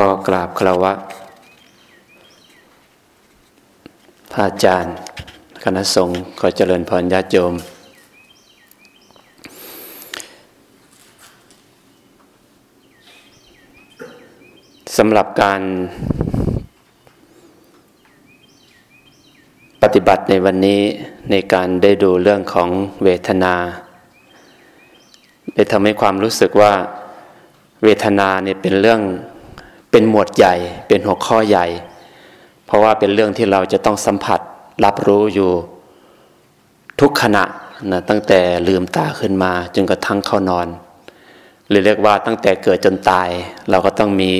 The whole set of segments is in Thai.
ก็กราบคารวะพระอาจารย์ คณะสงฆ์ก็เจริญพรญาติโยม สำหรับการปฏิบัติในวันนี้ในการได้ดูเรื่องของเวทนาได้ทำให้ความรู้สึกว่าเวทนาเนี่ยเป็นเรื่อง เป็นหมวดใหญ่ เป็นหัวข้อใหญ่ เพราะว่าเป็นเรื่องที่เราจะต้องสัมผัสรับรู้อยู่ ทุกขณะนะตั้งแต่ลืมตาขึ้นมาจนกระทั่งเข้านอนหรือเรียกว่าตั้งแต่เกิดจนตาย เราก็ต้องมี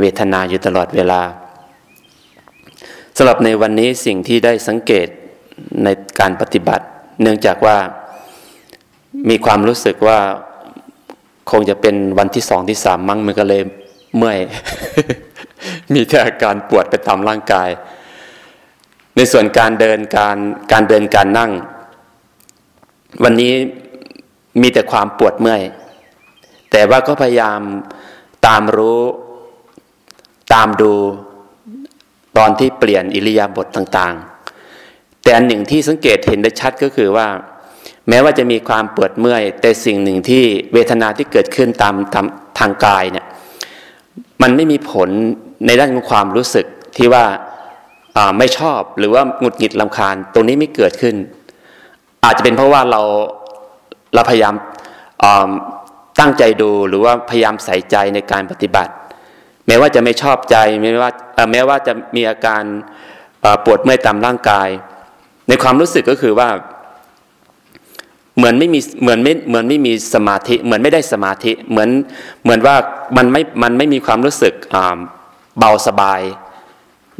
เวทนาอยู่ตลอดเวลาสำหรับในวันนี้สิ่งที่ได้สังเกตในการปฏิบัติ เนื่องจากว่ามีความรู้สึกว่าคงจะเป็นวันที่สองที่สามมั้งมันก็เลย เมื่อยมีแต่อาการปวดไปตามร่างกาย ในส่วนการเดินการการเดินการนั่ง วันนี้มีแต่ความปวดเมื่อย แต่ว่าก็พยายามตามรู้ตามดูตอนที่เปลี่ยนอิริยาบถต่างๆ แต่อันหนึ่งที่สังเกตเห็นได้ชัดก็คือว่า แม้ว่าจะมีความปวดเมื่อย แต่สิ่งหนึ่งที่เวทนาที่เกิดขึ้นตามทางทางกายเนี่ย มันไม่มีผลในด้านของความรู้สึกที่ว่าไม่ชอบหรือว่าหงุดหงิดลำคาญตรงนี้ไม่เกิดขึ้น อาจจะเป็นเพราะว่าเราเราพยายามตั้งใจดูหรือว่าพยายามใส่ใจในการปฏิบัติ แม้ว่าจะไม่ชอบใจแม้ว่าแม้ว่าจะมีอาการปวดเมื่อยตามร่างกาย ในความรู้สึกก็คือว่า เหมือนไม่มีเหมือนไม่เหมือนไม่มีสมาธิเหมือนไม่ได้สมาธิเหมือนเหมือนว่ามันไม่มันไม่มีความรู้สึกเบาสบาย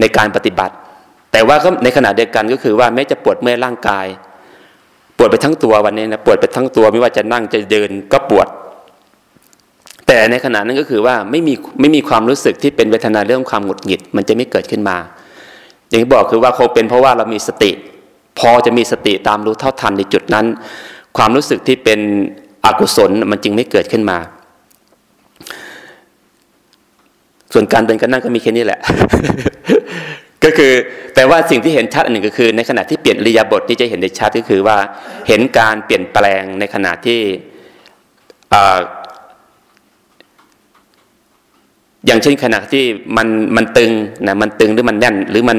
ในการปฏิบัติ แต่ว่าก็ในขณะเดียวกันก็คือว่าแม้จะปวดเมื่อยร่างกาย ปวดไปทั้งตัววันนี้นะปวดไปทั้งตัวไม่ว่าจะนั่งจะเดินก็ปวด แต่ในขณะนั้นก็คือว่าไม่มีไม่มีความรู้สึกที่เป็นเวทนาเรื่องความหงุดหงิด มันจะไม่เกิดขึ้นมา อย่างที่บอกคือว่าคงเป็นเพราะว่าเรามีสติ พอจะมีสติตามรู้เท่าทันในจุดนั้น ความรู้สึกที่เป็นอกุศลมันจึงไม่เกิดขึ้นมา ส่วนการเดินการนั่งก็มีแค่นี้แหละ ก็คือแต่ว่าสิ่งที่เห็นชัดอันหนึ่งก็คือ ในขณะที่เปลี่ยนริยาบทที่จะเห็นได้ชัดก็คือว่าเห็นการเปลี่ยนแปลงในขณะที่อย่างเช่นขณะที่มันมันตึงนะมันตึงหรือมันแน่น หรือมัน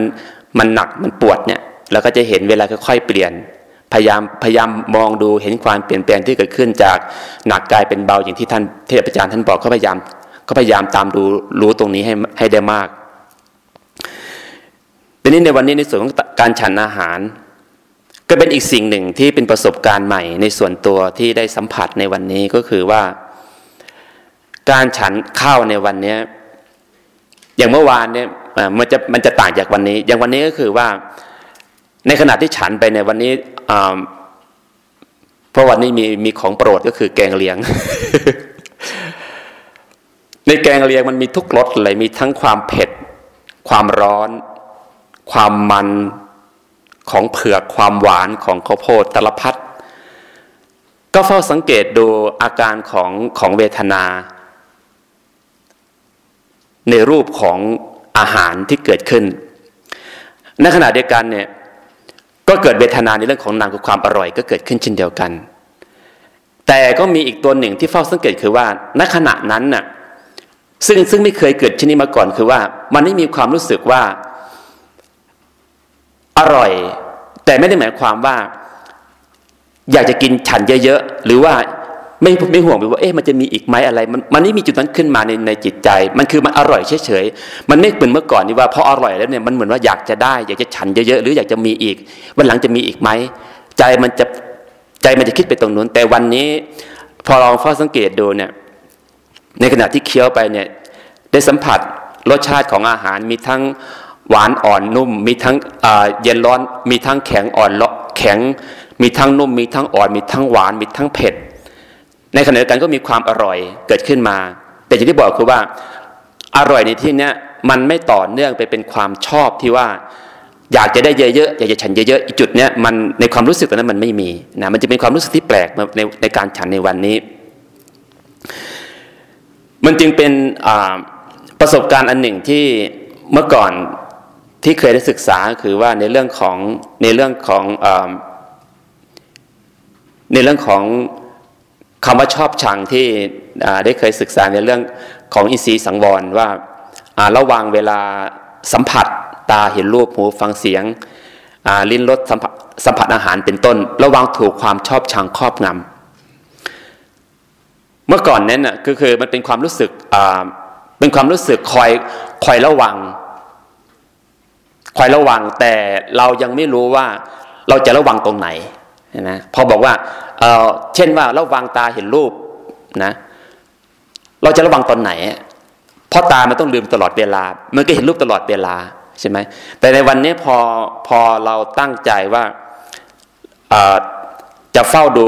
มันหนักมันปวดเนี่ยเราก็จะเห็นเวลาค่อยๆเปลี่ยน พยายามพยายามมองดูเห็นความเปลี่ยนแปลงที่เกิดขึ้นจากหนักกลายเป็นเบาอย่างที่ท่านเทพอาจารย์ท่านบอกเขาพยายามก็พยายามตามดูรู้ตรงนี้ให้ให้ได้มากทีนี้ในวันนี้ในส่วนของการฉันอาหาร ก็เป็นอีกสิ่งหนึ่งที่เป็นประสบการณ์ใหม่ในส่วนตัวที่ได้สัมผัสในวันนี้ก็คือว่า การฉันข้าวในวันนี้อย่างเมื่อวานเนี่ยมันจะมันจะต่างจากวันนี้ อย่างวันนี้ก็คือว่า ในขณะที่ฉันไปในวันนี้เพราะวันนี้มีมีของโปรดก็คือแกงเลียง ในแกงเลียงมันมีทุกรสเลยมีทั้งความเผ็ด ความร้อน ความมันของเผือกความหวานของข้าวโพดตลพัดก็เฝ้าสังเกตดูอาการของของเวทนา ในรูปของอาหารที่เกิดขึ้น ในขณะเดียวกันเนี่ย ก็เกิดเวทนาในเรื่องของนามคือความอร่อยก็เกิดขึ้นเช่นเดียวกัน แต่ก็มีอีกตัวหนึ่งที่เฝ้าสังเกตคือว่าณขณะนั้นน่ะซึ่งซึ่งไม่เคยเกิดชนิดมาก่อนคือว่า มันไม่มีความรู้สึกว่า อร่อย แต่ไม่ได้หมายความว่า อยากจะกินฉันเยอะๆหรือว่า ไม่ไม่ห่วงไปว่าเอ๊ะมันจะมีอีกไหมอะไร มันมันไม่มีจุดนั้นขึ้นมาในในจิตใจ มันคือมันอร่อยเฉยๆมันไม่เหมือนเมื่อก่อนนี่ว่าพออร่อยแล้วเนี่ยมันเหมือนว่าอยากจะได้อยากจะฉันเยอะๆหรืออยากจะมีอีก วันหลังจะมีอีกไหมใจมันจะใจมันจะคิดไปตรงนู้น แต่วันนี้ พอลองเฝ้าสังเกตดูเนี่ย ในขณะที่เคี้ยวไปเนี่ย ได้สัมผัสรสชาติของอาหารมีทั้งหวานอ่อนนุ่ม มีทั้งเย็นร้อน มีทั้งแข็งอ่อนแข็ง มีทั้งนุ่ม มีทั้งอ่อน มีทั้งหวาน มีทั้งเผ็ด ในขณะเดียวกันก็มีความอร่อยเกิดขึ้นมา แต่อย่างที่บอกคือว่าอร่อยในที่นี้มันไม่ต่อเนื่องไปเป็นความชอบที่ว่า อยากจะได้เยอะๆอยากจะฉันเยอะๆอีจุดเนี้ยมันในความรู้สึกตอนนั้นมันไม่มีนะมันจะเป็นความรู้สึกที่แปลกในในการฉันในวันนี้ มันจึงเป็นปประสบการณ์อันหนึ่งที่เมื่อก่อนที่เคยได้ศึกษาคือว่าในเรื่องของในเรื่องของในเรื่องของ คำว่าชอบชังที่ได้เคยศึกษาในเรื่องของอินทรีย์สังวรว่าระวังเวลาสัมผัสตาเห็นรูปหูฟังเสียงลิ้นรสสัมผัสสัมผัสอาหารเป็นต้น ระวังถูกความชอบชังครอบงำเมื่อก่อนนั้นน่ะก็คือมันเป็นความรู้สึกเป็นความรู้สึกคอยคอยระวัง คอยระวังแต่เรายังไม่รู้ว่าเราจะระวังตรงไหน นะพอบอกว่าเเช่นว่าระวังตาเห็นรูปนะ เราจะระวังตอนไหนเพราะตามันต้องลืมตลอดเวลา มันก็เห็นรูปตลอดเวลาใช่ไหมแต่ในวันนี้พอพอเราตั้งใจว่าจะเฝ้าดู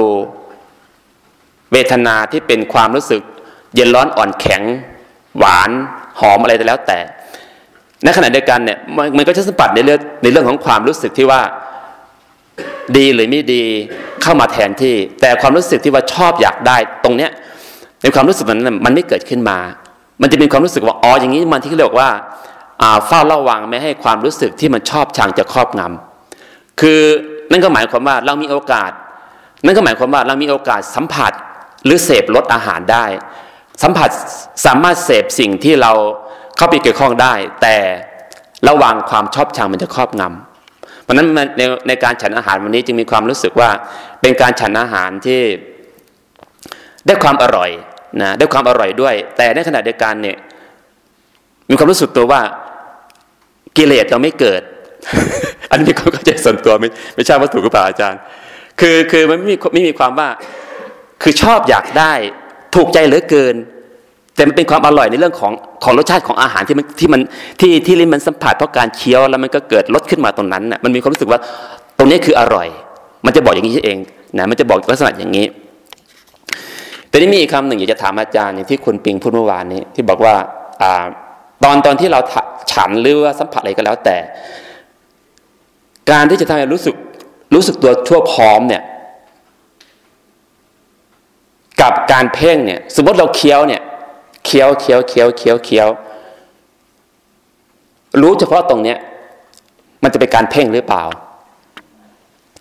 เวทนาที่เป็นความรู้สึก เย็นร้อนอ่อนแข็ง หวานหอมอะไรแต่แล้วแต่ในขณะเดียวกันเนี่ยมันก็จะสัมผัสในเรื่องในเรื่องของความรู้สึกที่ว่า ดีหรือไม่ดีเข้ามาแทนที่ แต่ความรู้สึกที่ว่าชอบอยากได้ตรงเนี้ยในความรู้สึกนั้นมันไม่เกิดขึ้นมา มันจะเป็นความรู้สึกว่าอ๋ออย่างนี้มันที่เรียกว่าเฝ้าระวังไม่ให้ความรู้สึกที่มันชอบชังจะครอบงำคือนั่นก็หมายความว่าเรามีโอกาส นั่นก็หมายความว่าเรามีโอกาสสัมผัสหรือเสพรสอาหารได้ สัมผัสสามารถเสพสิ่งที่เราเข้าไปเกี่ยวข้องได้ แต่ระวังความชอบชังมันจะครอบงำ เพราะนั้นในในการฉันอาหารวันนี้จึงมีความรู้สึกว่าเป็นการฉันอาหารที่ได้ความอร่อยนะได้ความอร่อยด้วย แต่ในขณะเดียวกันเนี่ยมีความรู้สึกตัวว่ากิเลสเราไม่เกิด อันนี้มีความเข้าใจส่วนตัวไม่ไม่ใช่ว่าถูกหรือเปล่าอาจารย์ คือคือมันไม่มีไม่มีความว่าคือชอบอยากได้ ถูกใจเหลือเกิน แต่มันเป็นความอร่อยในเรื่องของของรสชาติของอาหารที่มันที่มันที่ที่ลิ้นมันสัมผัสเพราะการเคี้ยวแล้วมันก็เกิดรสขึ้นมาตรงนั้นน่ะมันมีความรู้สึกว่าตรงนี้คืออร่อย มันจะบอกอย่างนี้เองนะมันจะบอกลักษณะอย่างนี้ แต่นี่มีอีกคำหนึ่งอยากจะถามอาจารย์อย่างที่คุณปิงพูดเมื่อวานนี้ ที่บอกว่าอ่าตอนตอนที่เราฉันหรือว่าสัมผัสอะไรก็แล้วแต่ การที่จะทำให้รู้สึกรู้สึกตัวทั่วพร้อมเนี่ย กับการเพ่งเนี่ย สมมติเราเคี้ยวเนี่ย เคี้ยวเคี้ยวเคี้ยวเคี้ยวเคี้ยวรู้เฉพาะตรงเนี้ย มันจะเป็นการเพ่งหรือเปล่า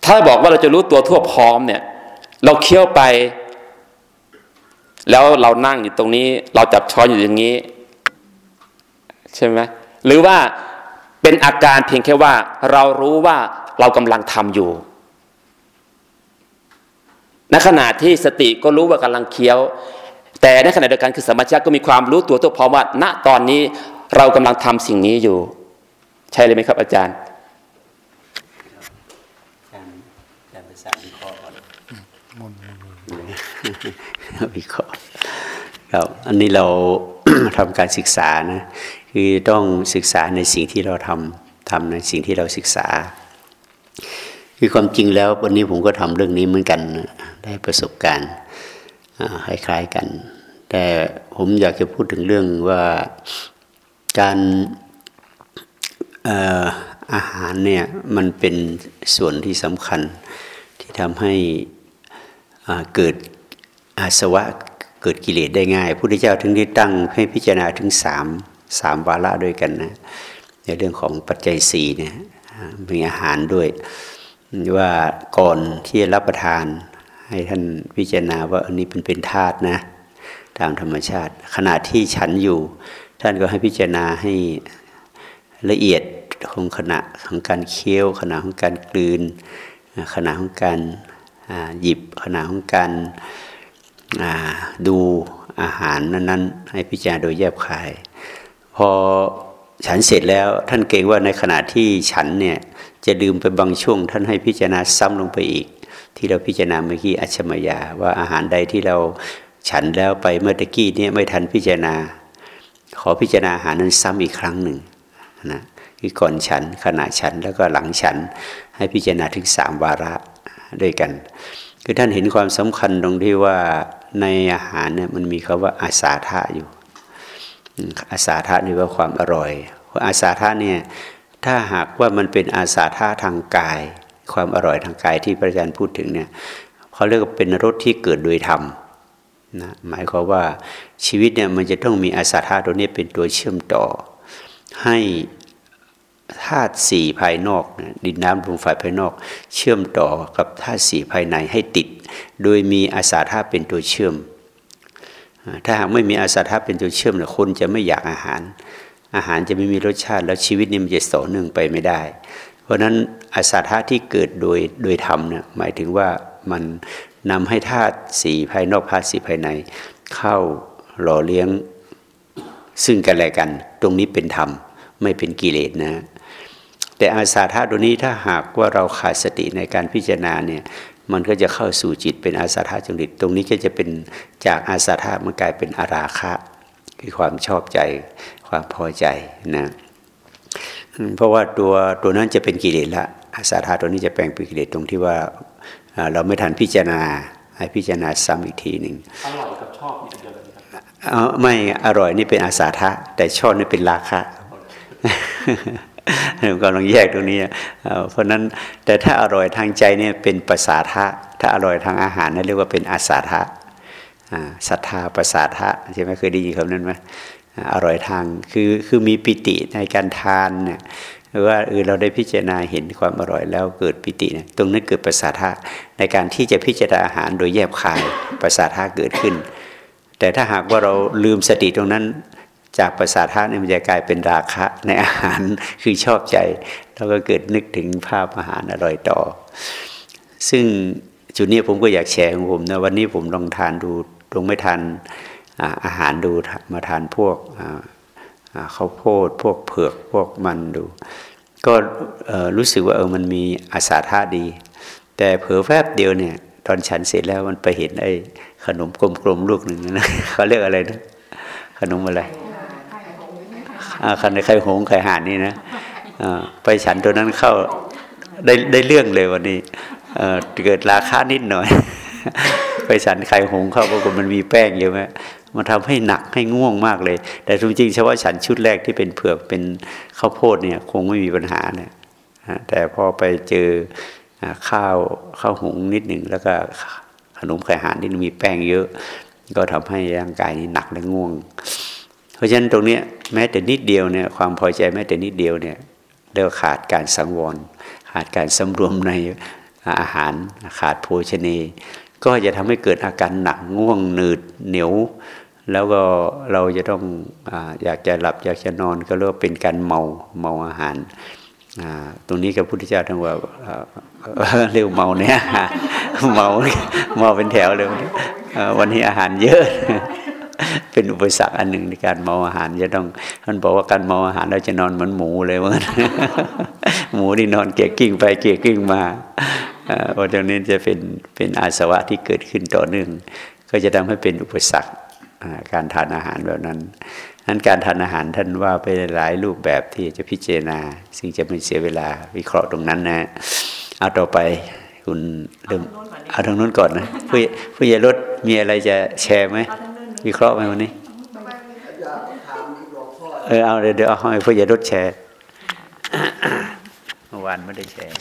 ถ้าบอกว่าเราจะรู้ตัวทั่วพร้อมเนี่ย เราเคี้ยวไป แล้วเรานั่งอยู่ตรงนี้ เราจับช้อนอยู่อย่างนี้ ใช่ไหมหรือว่าเป็นอาการเพียงแค่ว่า เรารู้ว่าเรากำลังทำอยู่ในขณะที่สติก็รู้ว่ากำลังเคี้ยว แต่ในขณะเดียวกันคือสมาธิก็มีความรู้ตัวตัวพร้อมว่า ณตอนนี้เรากำลังทำสิ่งนี้อยู่ ใช่เลยไหมครับ อาจารย์อาจารย์ภาษาวิเคราะห์วิเคราะห์ครับอันนี้เราทำการศึกษานะคือต้องศึกษาในสิ่งที่เราทำทำในสิ่งที่เราศึกษา คือความจริงแล้ววันนี้ผมก็ทำเรื่องนี้เหมือนกันได้ประสบการณ์คล้ายๆกัน แต่ผมอยากจะพูดถึงเรื่องว่าการอาหารเนี่ยมันเป็นส่วนที่สำคัญที่ทำให้เกิดอาสวะเกิดกิเลสได้ง่ายพุทธเจ้าถึงได้ตั้งให้พิจารณาถึงสามสามวาระด้วยกันนะในเรื่องของปัจจัยสี่เนี่ยมีอาหารด้วยว่าก่อนที่จะรับประทานให้ท่านพิจารณาว่าอันนี้เป็นเป็นธาตุนะ ตามธรรมชาติ ขณะที่ฉันอยู่ ท่านก็ให้พิจารณาให้ละเอียดของขณะของการเคี้ยวขณะของการกลืน ขณะของการหยิบขณะของการดูอาหารนั้นๆ ให้พิจารณาโดยแยบคาย พอฉันเสร็จแล้วท่านเกรงว่าในขณะที่ฉันเนี่ยจะลืมไปบางช่วง ท่านให้พิจารณาซ้ำลงไปอีก ที่เราพิจารณาเมื่อกี้อัชมยาว่าอาหารใดที่เรา ฉันแล้วไปเมื่อตะกี้เนี่ยไม่ทันพิจารณา ขอพิจารณาอาหารนั้นซ้ำอีกครั้งหนึ่งนะคือก่อนฉันขณะฉันแล้วก็หลังฉันให้พิจารณาถึงสามวาระด้วยกัน คือท่านเห็นความสำคัญตรงที่ว่าในอาหารเนี่ยมันมีคาว่าอาสาทะอยู่ อาสาทะนี่ว่าความอร่อยอาสาทะเนี่ยถ้าหากว่ามันเป็นอาสาทะทางกาย ความอร่อยทางกายที่พระอาจารย์พูดถึงเนี่ยเขาเรียกว่าเป็นรสที่เกิดโดยธรรม นะหมายความว่าชีวิตเนี่ยมันจะต้องมีอาสาธาตัวนี้เป็นตัวเชื่อมต่อ ให้ธาตุสี่ภายนอกดินน้ำลมไฟภายนอก เชื่อมต่อกับธาตุสี่ภายในให้ติด โดยมีอาสาธาเป็นตัวเชื่อม ถ้าหากไม่มีอาสาธาเป็นตัวเชื่อมเนี่ยคนจะไม่อยากอาหาร อาหารจะไม่มีรสชาติ แล้วชีวิตนี้มันจะต่อเนื่องไปไม่ได้ เพราะฉะนั้นอาสาธาที่เกิดโดยโดยธรรมเนี่ยหมายถึงว่ามัน นำให้ธาตุสี่ภายนอกธาตุสี่ภายใน เข้าหล่อเลี้ยงซึ่งกันและกัน ตรงนี้เป็นธรรมไม่เป็นกิเลสนะ แต่อาสาธาตัวนี้ถ้าหากว่าเราขาดสติในการพิจารณาเนี่ยมันก็จะเข้าสู่จิตเป็นอาสาธาจริต ตรงนี้ก็จะเป็นจากอาสาธามันกลายเป็นอาราคะคือความชอบใจความพอใจนะเพราะว่าตัวตัวนั้นจะเป็นกิเลสละอาสาธาตัวนี้จะแปลงเป็นกิเลสตรงที่ว่า เราไม่ทันพิจารณาให้พิจารณาซ้ำอีกทีหนึ่งอร่อยกับชอบนี่เดียวกันไม่อร่อยนี่เป็นอาสาทะ แต่ชอบนี่เป็นราคะเรากำลังแยกตรงนี้ เพราะนั้นแต่ถ้าอร่อยทางใจเนี่ยเป็นภาษาทะ ถ้าอร่อยทางอาหารนั่นเรียกว่าเป็นอาสาทะศรัทธาภาษาทะใช่ไหมเคยได้ยินคำนั้นไหมอร่อยทางคือคือมีปิติในการทานเนี่ย ว่าเออเราได้พิจารณาเห็นความอร่อยแล้วเกิดปิติเนี่ยตรงนั้นเกิดประสาทะในการที่จะพิจารณาอาหารโดยแยบคายประสาทะเกิดขึ้น แต่ถ้าหากว่าเราลืมสติตรงนั้น จากประสาทะเนี่ยมันจะกลายเป็นราคะในอาหารคือชอบใจ แล้วก็เกิดนึกถึงภาพอาหารอร่อยต่อ ซึ่งจุดนี้ผมก็อยากแชร์ของผมนะวันนี้ผมลองทานดูลองไม่ทานอาหารดูมาทานพวก ข้าวโพดพวกเผือกพวกมันดู ก็รู้สึกว่าเออมันมีอาสาธาดี แต่เผลอแฟบเดียวเนี่ย ตอนฉันเสร็จแล้วมันไปเห็นไอ้ขนมกลมๆลูกหนึ่งนะเขาเรียกอะไรนะขนมอะไรคันในไข่หงไข่ห่านนี่นะไปฉันตัวนั้นเข้าได้ได้เรื่องเลยวันนี้เกิดราคานิดหน่อย ไปฉันไข่หงเข้าปรากฏมันมีแป้งเยอะไหม มันทำให้หนักให้ง่วงมากเลย แต่จริงๆเฉพาะฉันชุดแรกที่เป็นเผือกเป็นข้าวโพดเนี่ยคงไม่มีปัญหาเนี่ยแต่พอไปเจอข้าวข้าวหุงนิดหนึ่งแล้วก็ขนมไข่หานที่มีแป้งเยอะ ก็ทำให้ร่างกายนี้หนักและง่วง เพราะฉะนั้นตรงนี้แม้แต่นิดเดียวเนี่ยความพอใจแม้แต่นิดเดียวเนี่ยเรียกขาดการสังวร ขาดการสำรวมในอาหารขาดโภชเนก็จะทำให้เกิดอาการหนักง่วงหนืดเหนียว แล้วก็เราจะต้องออยากจะหลับอยากจะนอนก็เรียกว่าเป็นการเมาเมาอาหาร ตรงนี้กับพุทธเจ้าทั้งว่าเร็วเมาเนี่ยเมาเมาเป็นแถวเลยวันนี้อาหารเยอะ เป็นอุปสรรคอันหนึ่งในการเมาอาหารจะต้องท่านบอกว่าการเมาอาหารเราจะนอนเหมือนหมูเลยว่าหมูที่นอนเกี่ยกิ้งไปเกี่ยกิ้งมาเพราะตรงนี้จะเป็นเป็นอาสวะที่เกิดขึ้นต่อเนื่องก็จะทำให้เป็นอุปสรรค การทานอาหารแบบนั้นนั้นการทานอาหารท่านว่าไปหลายรูปแบบที่จะพิจารณา ซึ่งจะไม่เสียเวลาวิเคราะห์ตรงนั้นนะเอาต่อไปคุณเริ่มเอาทางนู้นก่อนนะผู้ผู้ใหญ่รถมีอะไรจะแชร์ไหมวิเคราะห์ไหมวันนี้เออเอาเดี๋ยวเอาให้ผู้ใหญ่รถแชร์เมื่อวานไม่ได้แชร์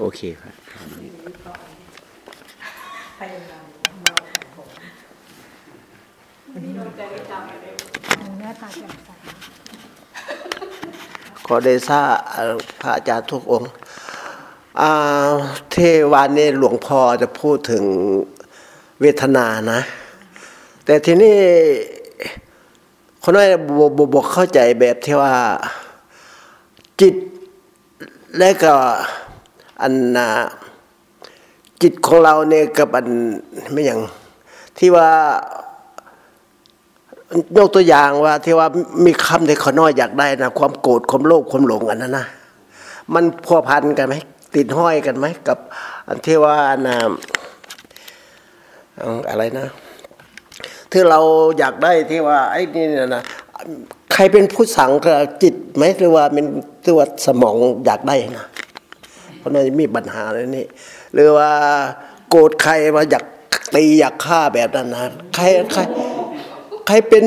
โอเคครับ ขอเดชะพระอาจารย์ทุกองค์เทวานนี้หลวงพ่อจะพูดถึงเวทนานะ แต่ทีนี้คนน้อยบอกเข้าใจแบบที่ว่าจิตและก็อันนา จิตของเราเนี่ยกับอันไม่อย่างที่ว่ายกตัวอย่างว่าที่ว่ามีคำที่ขอน้อยอยากได้นะความโกรธความโลภความหลงอันนั้นนะมันพัวพันกันไหมติดห้อยกันไหมกับ อันที่ว่านะอะไรนะ ที่เราอยากได้ที่ว่าไอ้นี่นะใครเป็นผู้สั่งกับจิตไหมหรือว่าเป็นตัวสมองอยากได้นะเพราะนั่นมีปัญหาเลยนี่ หรือว่าโกรธใครมาอยากตีอยากฆ่าแบบนั้นนะใครใครใครเป็น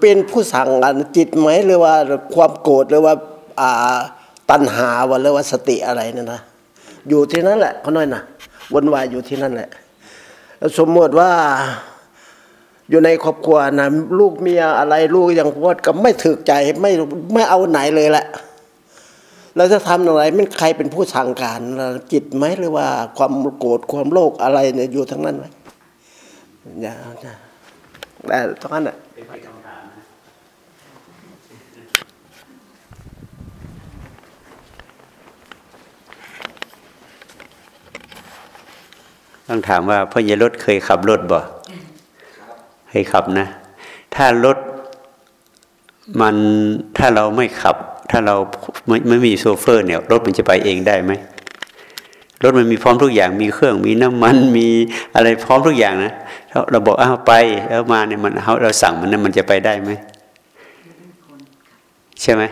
เป็นผู้สั่งอันจิตไหมหรือว่าความโกรธหรือว่าอ่าตัณหาวะหรือว่าสติอะไรนั่นนะอยู่ที่นั่นแหละเขาน้อยนะวนวายอยู่ที่นั่นแหละสมมติว่าอยู่ในครอบครัวนะลูกเมียอะไรลูกอย่างพวดก็ไม่ถึกใจไม่ไม่เอาไหนเลยแหละ เราจะทำอะไรมันใครเป็นผู้สั่งการจิตไหมหรือว่าความโกรธความโลภอะไรเนี่ยอยู่ทั้งนั้นไหมอย่าแต่ตรงนั้นอะต้องถามว่าพ่อใหญ่รถเคยขับรถบ่เคยขับนะ ถ้ารถมันถ้าเราไม่ขับ ถ้าเราไม่ไม่มีโซเฟอร์เนี่ยรถมันจะไปเองได้ไหมรถมันมีพร้อมทุกอย่างมีเครื่องมีน้ำมันมีอะไรพร้อมทุกอย่างนะเราเราบอกอ้าวไปแล้วมาเนี่ยมันเราสั่งมันนั้นมันจะไปได้ไหมใช่ไหม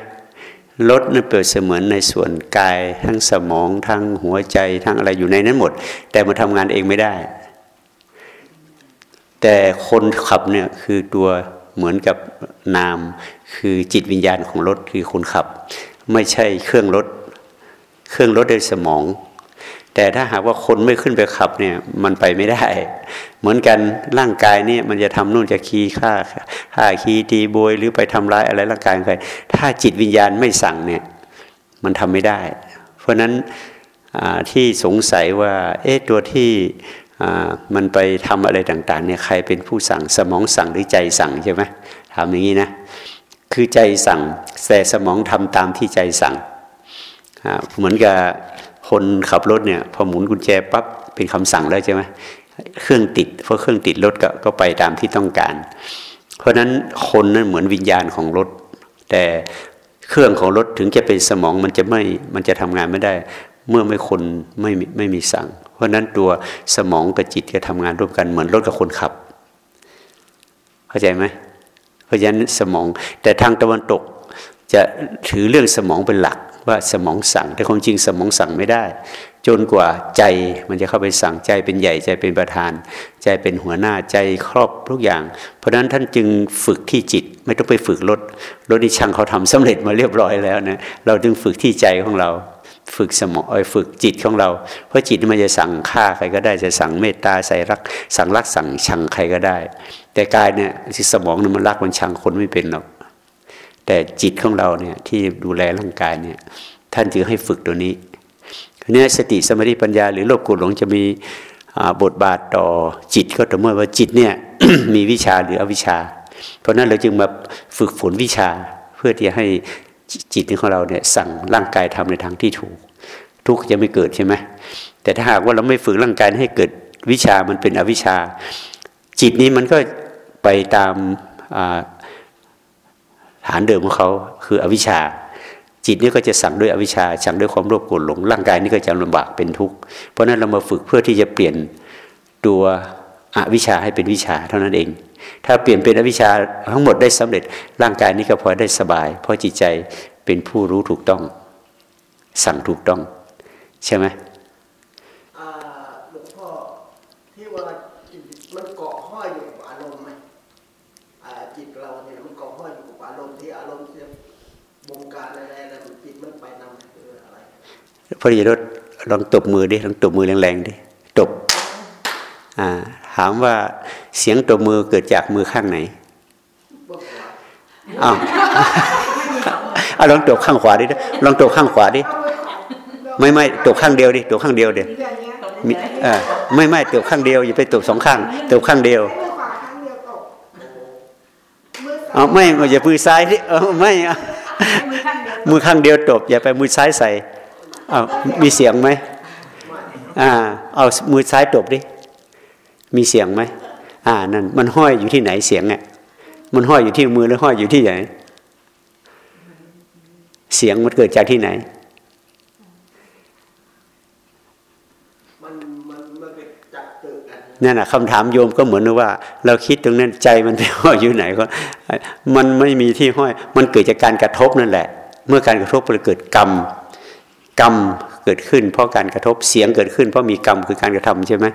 รถนั่นเปรียบเสมือนในส่วนกายทั้งสมองทั้งหัวใจทั้งอะไรอยู่ในนั้นหมด แต่มันทำงานเองไม่ได้ แต่คนขับเนี่ยคือตัว เหมือนกับนามคือจิตวิญญาณของรถคือคนขับ ไม่ใช่เครื่องรถ เครื่องรถโดยสมอง แต่ถ้าหากว่าคนไม่ขึ้นไปขับเนี่ยมันไปไม่ได้ เหมือนกันร่างกายเนี่ยมันจะทำนู่นจะขี้ฆ่าฆ่าขี้ตีโบยหรือไปทำร้ายอะไรร่างกายใครถ้าจิตวิญญาณไม่สั่งเนี่ยมันทำไม่ได้ เพราะฉะนั้นที่สงสัยว่าเอ๊ะตัวที่ มันไปทำอะไรต่างๆเนี่ยใครเป็นผู้สั่งสมองสั่งหรือใจสั่งใช่ไหมทำอย่างนี้นะ คือใจสั่งแต่สมองทำตามที่ใจสั่งเหมือนกับคนขับรถเนี่ยพอหมุนกุญแจปั๊บเป็นคำสั่งแล้วใช่ไหมเครื่องติดเพราะเครื่องติดรถก็ก็ไปตามที่ต้องการ เพราะฉะนั้นคนนั้นเหมือนวิญญาณของรถ แต่เครื่องของรถถึงจะเป็นสมองมันจะไม่มันจะทำงานไม่ได้ เมื่อไม่คนไม่ไม่มีสั่ง ราะนั้นตัวสมองกับจิตจะทำงานร่วมกันเหมือนรถกับคนขับ เข้าใจไหมเพราะฉะนั้นสมองแต่ทางตะวันตกจะถือเรื่องสมองเป็นหลักว่าสมองสั่ง แต่ความจริงสมองสั่งไม่ได้ จนกว่าใจมันจะเข้าไปสั่งใจเป็นใหญ่ใจเป็นประธาน ใจเป็นหัวหน้าใจครอบทุกอย่าง เพราะฉะนั้นท่านจึงฝึกที่จิตไม่ต้องไปฝึกรถรถนี่ช่างเขาทำสำเร็จมาเรียบร้อยแล้วนะเราจึงฝึกที่ใจของเรา ฝึกสมองเอ้ยฝึกจิตของเรา เพราะจิตมันจะสั่งฆ่าใครก็ได้จะสั่งเมตตาใส่รัก สั่งรักสั่งชังใครก็ได้ แต่กายเนี่ยที่สมองเนี่ยมันรักมันชังคนไม่เป็นหรอก แต่จิตของเราเนี่ยที่ดูแลร่างกายเนี่ยท่านจึงให้ฝึกตัวนี้เนี่ยสติสมาธิปัญญา หรือโลภกรธหลงจะมีบทบาทต่อจิตก็ต่อเมื่อว่าจิตเนี่ยมีวิชาหรืออวิชาเพราะนั้นเราจึงมาฝึกฝนวิชาเพื่อที่ให้ จิตของเราเนี่ยสั่งร่างกายทำในทางที่ถูก ทุกข์จะไม่เกิดใช่ไหมแต่ถ้าหากว่าเราไม่ฝึกร่างกายให้เกิดวิชามันเป็นอวิชา จิตนี้มันก็ไปตามฐานเดิมของเขาคืออวิชชา จิตนี่ก็จะสั่งด้วยอวิชชาสั่งด้วยความโลภโกรธหลงร่างกายนี่ก็จะลำบากเป็นทุกข์เพราะนั้นเรามาฝึกเพื่อที่จะเปลี่ยนตัวอวิชชาให้เป็นวิชาเท่านั้นเอง ถ้าเปลี่ยนเป็นอวิชชาทั้งหมดได้สำเร็จร่างกายนี้ก็พอได้สบาย เพราะจิตใจเป็นผู้รู้ถูกต้อง สั่งถูกต้อง ใช่ไหมอ่าหลวงพ่อที่ว่าจิตมันเกาะห้อยอยู่กับอารมณ์ไหมอ่าจิตเราเนี่ยมันเกาะห้อยอยู่กับอารมณ์ที่อารมณ์จะบงการอะไรอะไรมันจิตมันไปนำคืออะไรพอดีรถลองตบมือดิลองตบมือแรงๆดิตบอ่า ถามว่าเสียงตบมือเกิดจากมือข้างไหนอ้าวเอาลองตบข้างขวาดิลองตบข้างขวาดิไม่ไม่ตบข้างเดียวดิตบข้างเดียวเดียวมีเออไม่ไม่ตบข้างเดียวอย่าไปตบสองข้างตบข้างเดียวเอาไม่อย่ามือซ้ายดิเออไม่เอามือข้างเดียวตบอย่าไปมือซ้ายใส่เอามีเสียงไหมอ่าเอามือซ้ายตบดิ มีเสียงไหมอ่านั่นมันห้อยอยู่ที่ไหนเสียงอะมันห้อยอยู่ที่มือหรือห้อยอยู่ที่ไหน เสียงมันเกิดจากที่ไหนมันมันมันไปจับตึกกันนั่นแหะคำถามโยมก็เหมือนว่า เราคิดตรงนั้นใจมันไปห้อยอยู่ไหนก็มันไม่มีที่ห้อย มันเกิดจากการกระทบนั่นแหละ เมื่อการกระทบมันเกิดกรรม กรรมเกิดขึ้น เพราะการกระทบเสียงเกิดขึ้น เพราะมีกรรมคือการกระทำใช่ไหม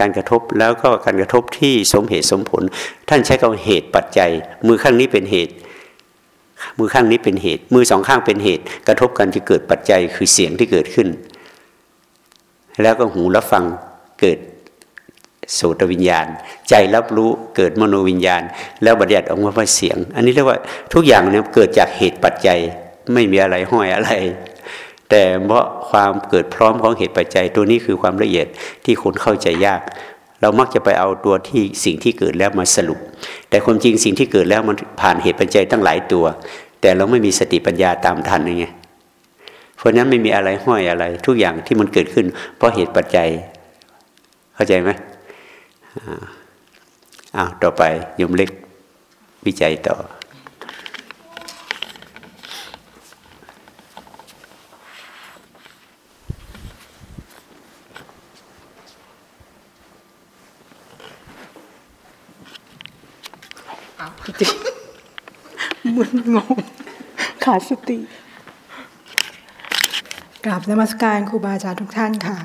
การกระทบแล้วก็การกระทบที่สมเหตุสมผล ท่านใช้คำเหตุปัจจัย มือข้างนี้เป็นเหตุ มือข้างนี้เป็นเหตุ มือสองข้างเป็นเหตุ กระทบกันจะเกิดปัจจัยคือเสียงที่เกิดขึ้น แล้วก็หูรับฟังเกิดโสตวิญญาณ ใจรับรู้เกิดมโนวิญญาณ แล้วบัญญัติออกมาเป็นเสียง อันนี้เรียกว่าทุกอย่างเนี่ยเกิดจากเหตุปัจจัยไม่มีอะไรห้อยอะไร แต่เพราะความเกิดพร้อมของเหตุปัจจัยตัวนี้คือความละเอียดที่คนเข้าใจยาก เรามักจะไปเอาตัวที่สิ่งที่เกิดแล้วมาสรุป แต่ความจริงสิ่งที่เกิดแล้วมันผ่านเหตุปัจจัยตั้งหลายตัว แต่เราไม่มีสติปัญญาตามทันไงเพราะนั้นไม่มีอะไรห้อยอะไร ทุกอย่างที่มันเกิดขึ้น เพราะเหตุปัจจัย เข้าใจไหมอ้าวต่อไปยมเล็กวิจัยต่อ มึนงง ขาดสติกราบนมัสการครูบาอาจารย์ทุกท่านค่ะ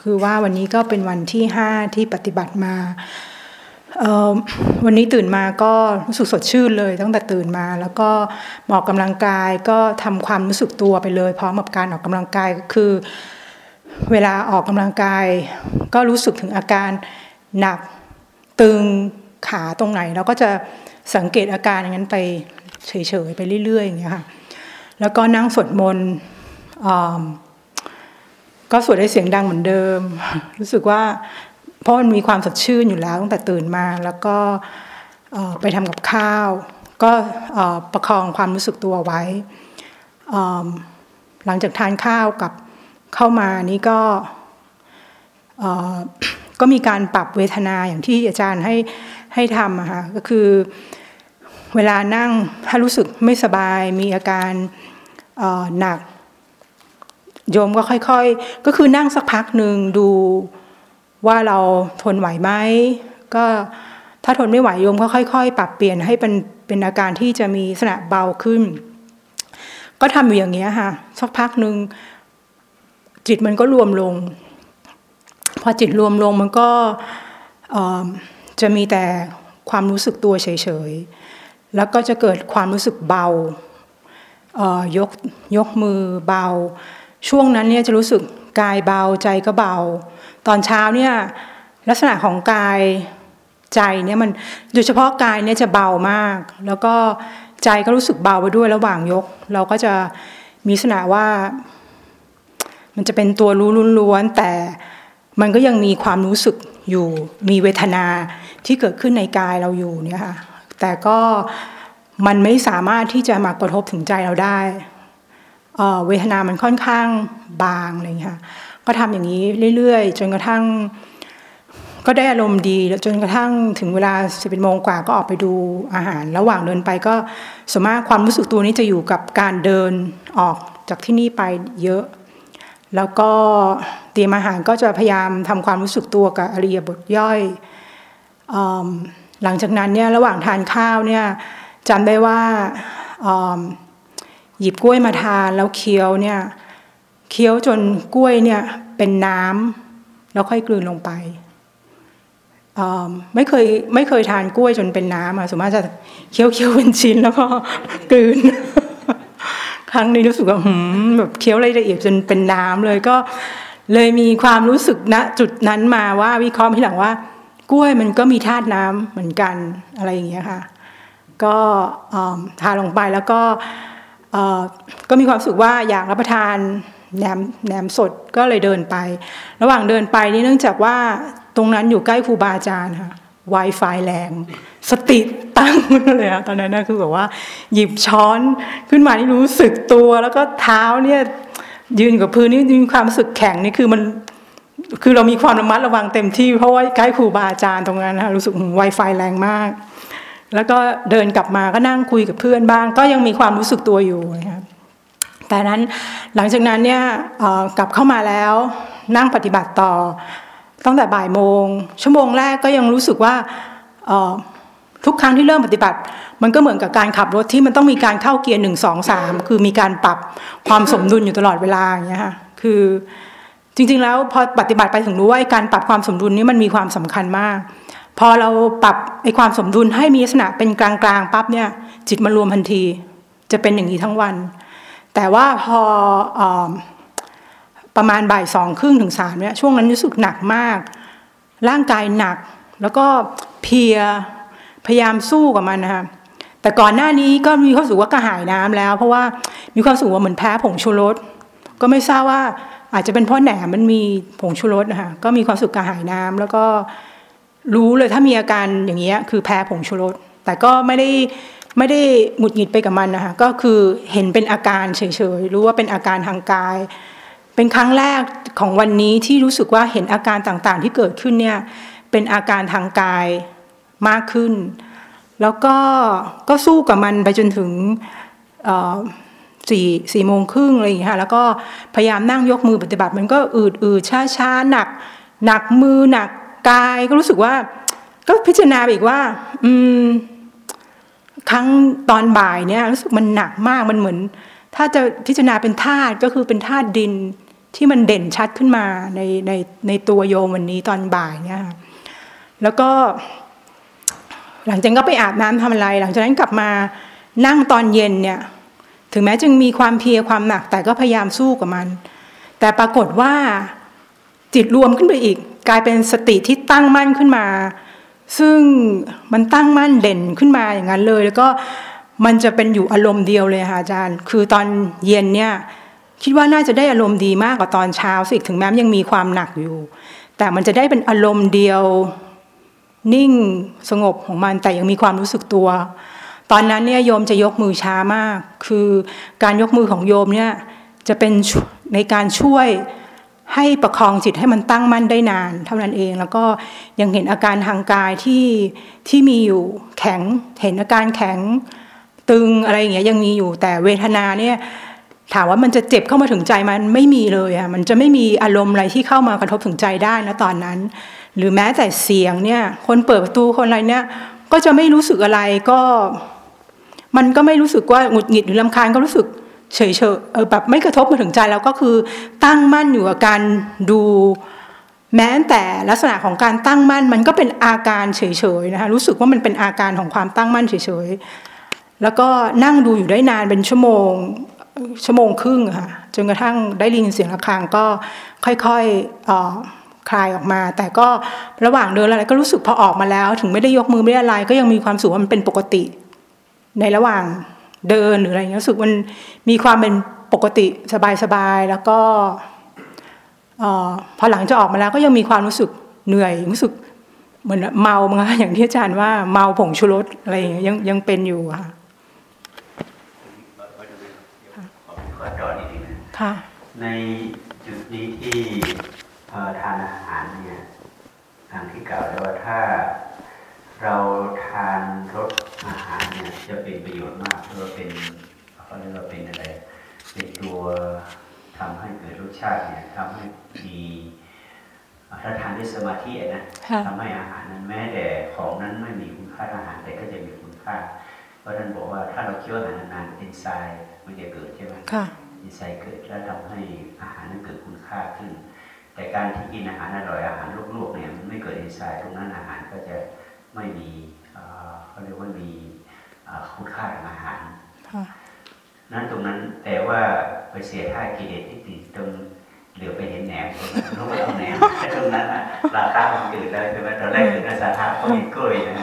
คือว่าวันนี้ก็เป็นวันที่ห้าที่ปฏิบัติมา วันนี้ตื่นมาก็รู้สึกสดชื่นเลยตั้งแต่ตื่นมา แล้วก็หมอกกำลังกายก็ทำความรู้สึกตัวไปเลยพร้อมกับการออกกำลังกายคือ เวลาออกกำลังกาย ก็รู้สึกถึงอาการหนักตึง ขาตรงไหน เราก็จะสังเกตอาการอย่างนั้นไปเฉยๆไปเรื่อยๆอย่างเงี้ยค่ะแล้วก็นั่งสวดมนต์ก็สวดได้เสียงดังเหมือนเดิม รู้สึกว่าเพราะมันมีความสดชื่นอยู่แล้วตั้งแต่ตื่นมาแล้วก็ไปทำกับข้าว ก็ประคองความรู้สึกตัวไว้ หลังจากทานข้าวกับเข้ามานี้ก็ก็มีการปรับเวทนาอย่างที่อาจารย์ให้ ให้ทำอะค่ะก็คือเวลานั่งถ้ารู้สึกไม่สบายมีอาการหนัก โยมก็ค่อยๆ ก็คือนั่งสักพักหนึ่งดูว่าเราทนไหวไหมก็ถ้าทนไม่ไหวโยมก็ค่อย ๆ ปรับเปลี่ยนให้เป็นเป็นอาการที่จะมีสนะเบาขึ้น ก็ทำอยู่อย่างเงี้ยค่ะสักพักหนึ่งจิตมันก็รวมลง พอจิตรวมลงมันก็ จะมีแต่ความรู้สึกตัวเฉยๆ แล้วก็จะเกิดความรู้สึกเบายกยกมือเบา ช่วงนั้นเนี่ยจะรู้สึกกายเบาใจก็เบา ตอนเช้าเนี่ยลักษณะของกายใจเนี่ยมันโดยเฉพาะกายเนี่ยจะเบามาก แล้วก็ใจก็รู้สึกเบาไปด้วยระหว่างยก เราก็จะมีลักษณะว่า มันจะเป็นตัวรู้ล้วนแต่มันก็ยังมีความรู้สึกอยู่มีเวทนา ที่เกิดขึ้นในกายเราอยู่เนี่ยค่ะแต่ก็มันไม่สามารถที่จะมากระทบถึงใจเราได้เวทนามันค่อนข้างบางอะไรอย่างนี้ค่ะก็ทำอย่างนี้เรื่อยๆ จนกระทั่ง ก็ได้อารมณ์ดีแล้วจนกระทั่งถึงเวลาสิบเอ็ดโมงกว่าก็ออกไปดูอาหาร ระหว่างเดินไปก็สมมติความรู้สึกตัวนี้จะอยู่กับการเดินออกจากที่นี่ไปเยอะ แล้วก็เตรียมอาหารก็จะพยายามทำความรู้สึกตัวกับอริยบทย่อย หลังจากนั้นเนี่ยระหว่างทานข้าวเนี่ยจำได้ว่าหยิบกล้วยมาทานแล้วเคี้ยวเนี่ยเคี้ยวจนกล้วยเนี่ยเป็นน้ำแล้วค่อยกลืนลงไปไม่เคยไม่เคยทานกล้วยจนเป็นน้ำอะสมมติจะเคี้ยวเคี้ยวเป็นชิ้นแล้วก็กลืน ครั้งนี้รู้สึกว่าหืมแบบเคี้ยวละเอียดจนเป็นน้ำเลยก็เลยมีความรู้สึกณจุดนั้นมาว่าวิเคราะห์ที่หลังว่า กล้วยมันก็มีธาตุน้ำเหมือนกันอะไรอย่างเงี้ยค่ะ ก็ทานลงไปแล้วก็ก็มีความสุขว่าอยากรับประทานแหนมแหนมสดก็เลยเดินไป ระหว่างเดินไปนี่เนื่องจากว่าตรงนั้นอยู่ใกล้ครูบาอาจารย์ค่ะ Wi-Fi แรง สติตั้งเลยอะตอนนั้นนะคือแบบว่า หยิบช้อนขึ้นมานี่รู้สึกตัว แล้วก็เท้าเนี่ยยืนกับพื้นนี่มีความรู้สึกแข็งนี่คือมัน คือเรามีความระมัดระวังเต็มที่ เพราะว่าใกล้ครูบาอาจารย์ตรงนั้นนะรู้สึก Wi-Fi แรงมาก แล้วก็เดินกลับมาก็นั่งคุยกับเพื่อนบ้าง ก็ยังมีความรู้สึกตัวอยู่นะครับแต่นั้นหลังจากนั้นเนี่ยกลับเข้ามาแล้วนั่งปฏิบัติต่อตั้งแต่บ่ายโมง ชั่วโมงแรกก็ยังรู้สึกว่าทุกครั้งที่เริ่มปฏิบัติ มันก็เหมือนกับการขับรถที่มันต้องมีการเข้าเกียร์หนึ่งสองสามคือมีการปรับความสมดุลอยู่ตลอดเวลาอย่างเงี้ยค่ะคือ จริงๆแล้วพอปฏิบัติไปถึงรู้ว่าการปรับความสมดุลนี้มันมีความสำคัญมาก พอเราปรับไอ้ความสมดุลให้มีลักษณะเป็นกลางๆปั๊บเนี่ย จิตมันรวมทันที จะเป็นอย่างนี้ทั้งวัน แต่ว่าพออประมาณบ่ายสองครึ่งถึงสามเนี่ยช่วงนั้นรู้สึกหนักมาก ร่างกายหนักแล้วก็เพียพยายามสู้กับมันนะคะแต่ก่อนหน้านี้ก็มีความสึกว่ากระหายน้ำแล้ว เพราะว่ามีความสึกว่าเหมือนแพ้ผงชูรสก็ไม่ทราบว่า อาจจะเป็นเพราะแหนมมันมีผงชูรสนะคะก็มีความสึกกระหายน้ำแล้วก็รู้เลยถ้ามีอาการอย่างเงี้ยคือแพ้ผงชูรสแต่ก็ไม่ได้ไม่ได้หงุดหงิดไปกับมันนะคะก็คือเห็นเป็นอาการเฉยๆรู้ว่าเป็นอาการทางกาย เป็นครั้งแรกของวันนี้ที่รู้สึกว่าเห็นอาการต่างๆ ที่เกิดขึ้นเนี่ยเป็นอาการทางกายมากขึ้น แล้วก็ก็สู้กับมันไปจนถึงเอ่อ สี่สี่โมงครึ่งอะไรอย่างเงี้ยค่ะแล้วก็พยายามนั่งยกมือปฏิบัติ มันก็อืดอืดช้าช้าหนัก หนักมือหนักกายก็รู้สึกว่า ก็พิจารณาไปอีกว่า อืม ครั้งตอนบ่ายเนี่ยรู้สึกมันหนักมากมันเหมือน ถ้าจะพิจารณาเป็นธาตุก็คือเป็นธาตุดินที่มันเด่นชัดขึ้นมาในในในตัวโยมวันนี้ตอนบ่ายเนี่ยค่ะแล้วก็ หลังจากนั้นก็ไปอาบน้ำทำอะไร หลังจากนั้นกลับมานั่งตอนเย็นเนี่ย ถึงแม้จึงมีความเพียรความหนักแต่ก็พยายามสู้กับมัน แต่ปรากฏว่าจิตรวมขึ้นไปอีก กลายเป็นสติที่ตั้งมั่นขึ้นมา ซึ่งมันตั้งมั่นเด่นขึ้นมาอย่างนั้นเลย แล้วก็มันจะเป็นอยู่อารมณ์เดียวเลยค่ะอาจารย์ คือตอนเย็นเนี่ยคิดว่าน่าจะได้อารมณ์ดีมากกว่าตอนเช้าสิถึงแม้ยังมีความหนักอยู่ แต่มันจะได้เป็นอารมณ์เดียวนิ่งสงบของมันแต่ยังมีความรู้สึกตัว ตอนนั้นเนี่ยโยมจะยกมือช้ามาก คือการยกมือของโยมเนี่ยจะเป็นในการช่วยให้ประคองจิตให้มันตั้งมั่นได้นาน เท่านั้นเองแล้วก็ยังเห็นอาการทางกายที่ที่มีอยู่แข็งเห็นอาการแข็งตึงอะไรอย่างเงี้ยยังมีอยู่แต่เวทนาเนี่ยถามว่ามันจะเจ็บเข้ามาถึงใจมันไม่มีเลยอะมันจะไม่มีอารมณ์อะไรที่เข้ามากระทบถึงใจได้นะตอนนั้น หรือแม้แต่เสียงเนี่ยคนเปิดประตูคนอะไรเนี่ยก็จะไม่รู้สึกอะไรก็ มันก็ไม่รู้สึกว่าหงุดหงิดหรือลำคาญก็รู้สึกเฉยเฉยๆเออแบบไม่กระทบมาถึงใจแล้วก็คือตั้งมั่นอยู่กับการดู แม้แต่ลักษณะของการตั้งมั่น มันก็เป็นอาการเฉยๆนะคะรู้สึกว่ามันเป็นอาการของความตั้งมั่นเฉยๆแล้วก็นั่งดูอยู่ได้นานเป็นชั่วโมงชั่วโมงครึ่งค่ะจนกระทั่งได้ยินเสียงะระฆังก็ค่อยๆคลายออกมา แต่ก็ระหว่างเดินอะไรก็รู้สึกพอออกมาแล้ว ถึงไม่ได้ยกมือไม่ได้อะไรก็ยังมีความสุขว่ามันเป็นปกติ ในระหว่างเดินหรืออะไรเงี้ยรู้สึกมันมีความเป็นปกติสบายๆแล้วก็เออพอหลังจะออกมาแล้วก็ยังมีความรู้สึกเหนื่อยรู้สึกเหมือนเมามั้งคะอย่างที่อาจารย์ว่าเมาผงชูรสอะไรอย่างเงี้ยยังยังเป็นอยู่อะค่ะขอจอนิดนึงนะค่ะในจุดนี้ที่เอ่อทานอาหารเนี่ยทางที่กล่าวแล้วว่าถ้า เราทานรสอาหารเนี่ยจะเป็นประโยชน์มากเพราะว่าเป็นเขาเรียกว่าเป็นอะไรเป็นตัวทำให้เกิดรสชาติเนี่ยทำให้มีถ้าทานด้วยสมาธิอะนะค่ะทำให้อาหารนั้นแม้แต่ของนั้นไม่มีคุณค่าทางอาหารแต่ก็จะมีคุณค่า เพราะท่านบอกว่าถ้าเราเคี้ยวอาหารนานๆเอนไซม์มันจะเกิดใช่ไหมค่ะดีไซน์เกิดและทำให้อาหารนั้นเกิดคุณค่าขึ้น แต่การที่กินอาหารอร่อยอาหารลวกๆเนี่ยมันไม่เกิดดีไซน์ตรงนั้นอาหารก็จะ ไม่มีเอ่อเขาเรียกว่ามีเอ่อคุณค่าทางอาหารค่ะนั้นตรงนั้นแต่ว่าไปเสียท่ากิเลสที่ติดตรงเหลือไปเห็นแหนมตรงนั้นรู้ว่าเอาแหนมแต่ตรงนั้นอะราคามันเกิดแล้วใช่ไหมตอนแรกเกิดอาสาทะก็มีกล้วยนะ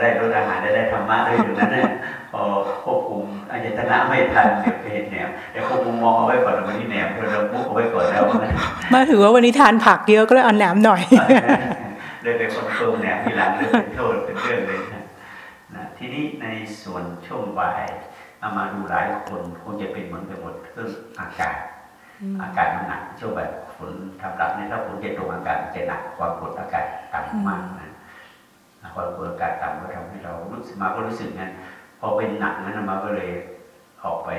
ได้รสอาหารได้ได้ธรรมะด้วยอยู่นั้นน่ะพอควบคุมอายตนะไม่ทันเดี๋ยวไปเห็นแหนมแต่ควบคุมมองเอาไว้ก่อนวันนี้แหนมเรามุกเอาไว้ก่อนแล้วมาถือว่าวันนี้ทานผักเยอะก็เลยเอาแหนมหน่อย เลยไป confirm แหนมทีหลังเลยเป็นโทษเป็นเรื่องเลยนะนะทีนี้ในส่วนช่วงบ่ายเอามาดูหลายคนคงจะเป็นเหมือนกันหมดเรื่องอากาศ อากาศมันหนักช่วงแบบฝนทำรับเนี่ยถ้าฝนจะตกอากาศมันจะหนักความกดอากาศต่ำมากนะความกดอากาศต่ำก็ทำให้เรารู้สึกมาก็รู้สึกงั้นพอเป็นหนักนั้นมาก็เลยออกไป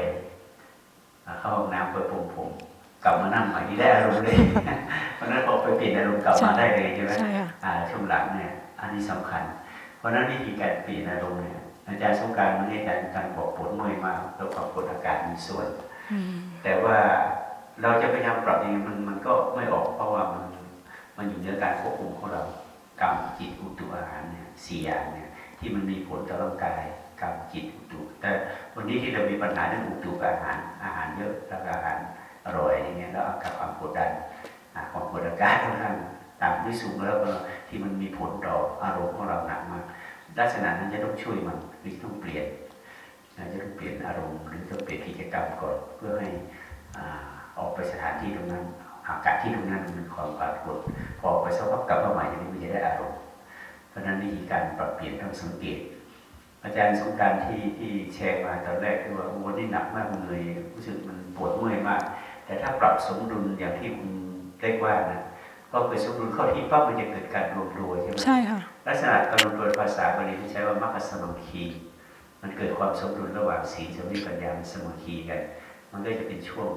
เข้าห้องน้ำไปปรุงผม กลับมานั่งใหม่นี่ได้อารมณ์เลยเพราะฉะนั้นพอไปเปลี่ยนอารมณ์กลับมาได้เลยใช่ไหมใช่ค่ะอ่าช่วงหลังเนี่ยอันนี้สำคัญ เพราะฉะนั้นวิธีการเปลี่ยนอารมณ์เนี่ยอาจารย์สงกรารมันให้การการบอกปวดเมื่อยมากแล้วความกดอากาศมีส่วน แต่ว่าเราจะพยายามปรับยังไงมันมันก็ไม่ออกเพราะว่ามันมันอยู่เหนือการควบคุมของเรากรรมจิตอุตุอาหารเนี่ยสี่อย่างเนี่ยที่มันมีผลต่อร่างกายกรรมจิตอุตุแต่วันนี้ที่เรามีปัญหาเรื่องอุตุกับอาหารอาหารเยอะแล้วก็อาหาร อร่อยอย่างเงี้ยแล้วกับความกดดันความกดอาการค่อนข้างต่ำที่สูงแล้วก็ที่มันมีผลต่ออารมณ์ของเราหนักมากลักษณะนั้นจะต้องช่วยมันหรือต้องเปลี่ยนจะต้องเปลี่ยนอารมณ์หรือต้องเปลี่ยนกิจกรรมก่อนเพื่อให้ออกไปสถานที่ตรงนั้นอากาศที่ตรงนั้นมันความปรากฏพอไปสักพักกลับมาใหม่ยังไม่ได้อารมณ์เพราะนั้นวิธีการปรับเปลี่ยนต้องสังเกต อาจารย์สงการที่ที่แชร์มาตอนแรกคือว่าวันนี้หนักมากเลยรู้สึกมันปวดเมื่อยมาก แต่ถ้าปรับสมดุลอย่างที่คุณเรียกว่านะก็เกิดสมดุลเข้าที่ปั๊บมันจะเกิดการรวมตัวใช่ไหมใช่ค่ะลักษณะการรวมตัวภาษาบาลีที่ใช้ว่ามัคคสมังคีมันเกิดความสมดุลระหว่างศีลสมาธิปัญญาสมังคีกัน มันก็จะเป็นช่วง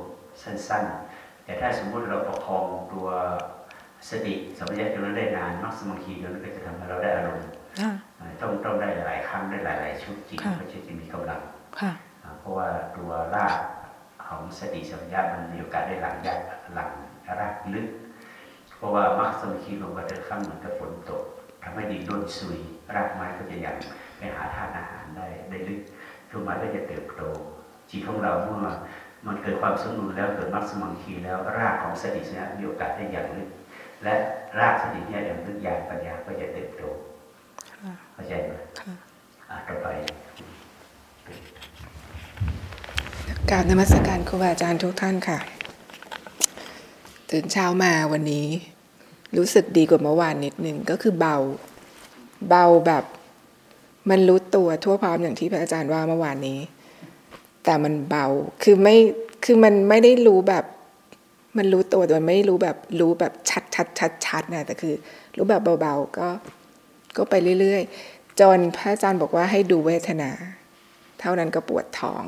สั้นๆ แต่ถ้าสมมติเราประคองตัวสติสมัญญาจนนั้นได้นานมักสมังคีนั้นก็จะทำให้เราได้อารมณ์ต้องต้องได้หลายครั้งได้หลาย ๆ ชุดจริงก็จะมีกำลังเพราะว่าตัวราก ของสติสัมยามันมีโอกาสได้หลังยากหลังรากลึก เพราะว่ามักสมังคีลงมาแต่ครั้งเหมือนกับฝนตกทำให้ดินร่นซุยรากไม้ก็จะยังไปหาธาตุอาหารได้ได้ลึกต้นไม้ก็จะเติบโตจิตของเราเมื่อมันเกิดความสมดุลแล้วเกิดมักสมังคีแล้วรากของสติสัมยามีโอกาสได้อย่างลึก และรากสติเนี่ยอย่างลึกยานปัญญาก็จะเติบโตเข้าใจไหมต่อไป กราบนมัสการครูบาอาจารย์ทุกท่านค่ะ ตื่นเช้ามาวันนี้ รู้สึกดีกว่าเมื่อวานนิดนึงก็คือเบา เบาแบบมันรู้ตัวทั่วพร้อมอย่างที่พระอาจารย์ว่าเมื่อวานนี้ แต่มันเบาคือไม่คือมันไม่ได้รู้แบบ มันรู้ตัวแต่มันไม่รู้แบบรู้แบบชัดชัดชัดชัดนะแต่คือ รู้แบบเบาๆก็ก็ไปเรื่อยๆจนพระอาจารย์บอกว่าให้ดูเวทนา เท่านั้นก็ปวดท้อง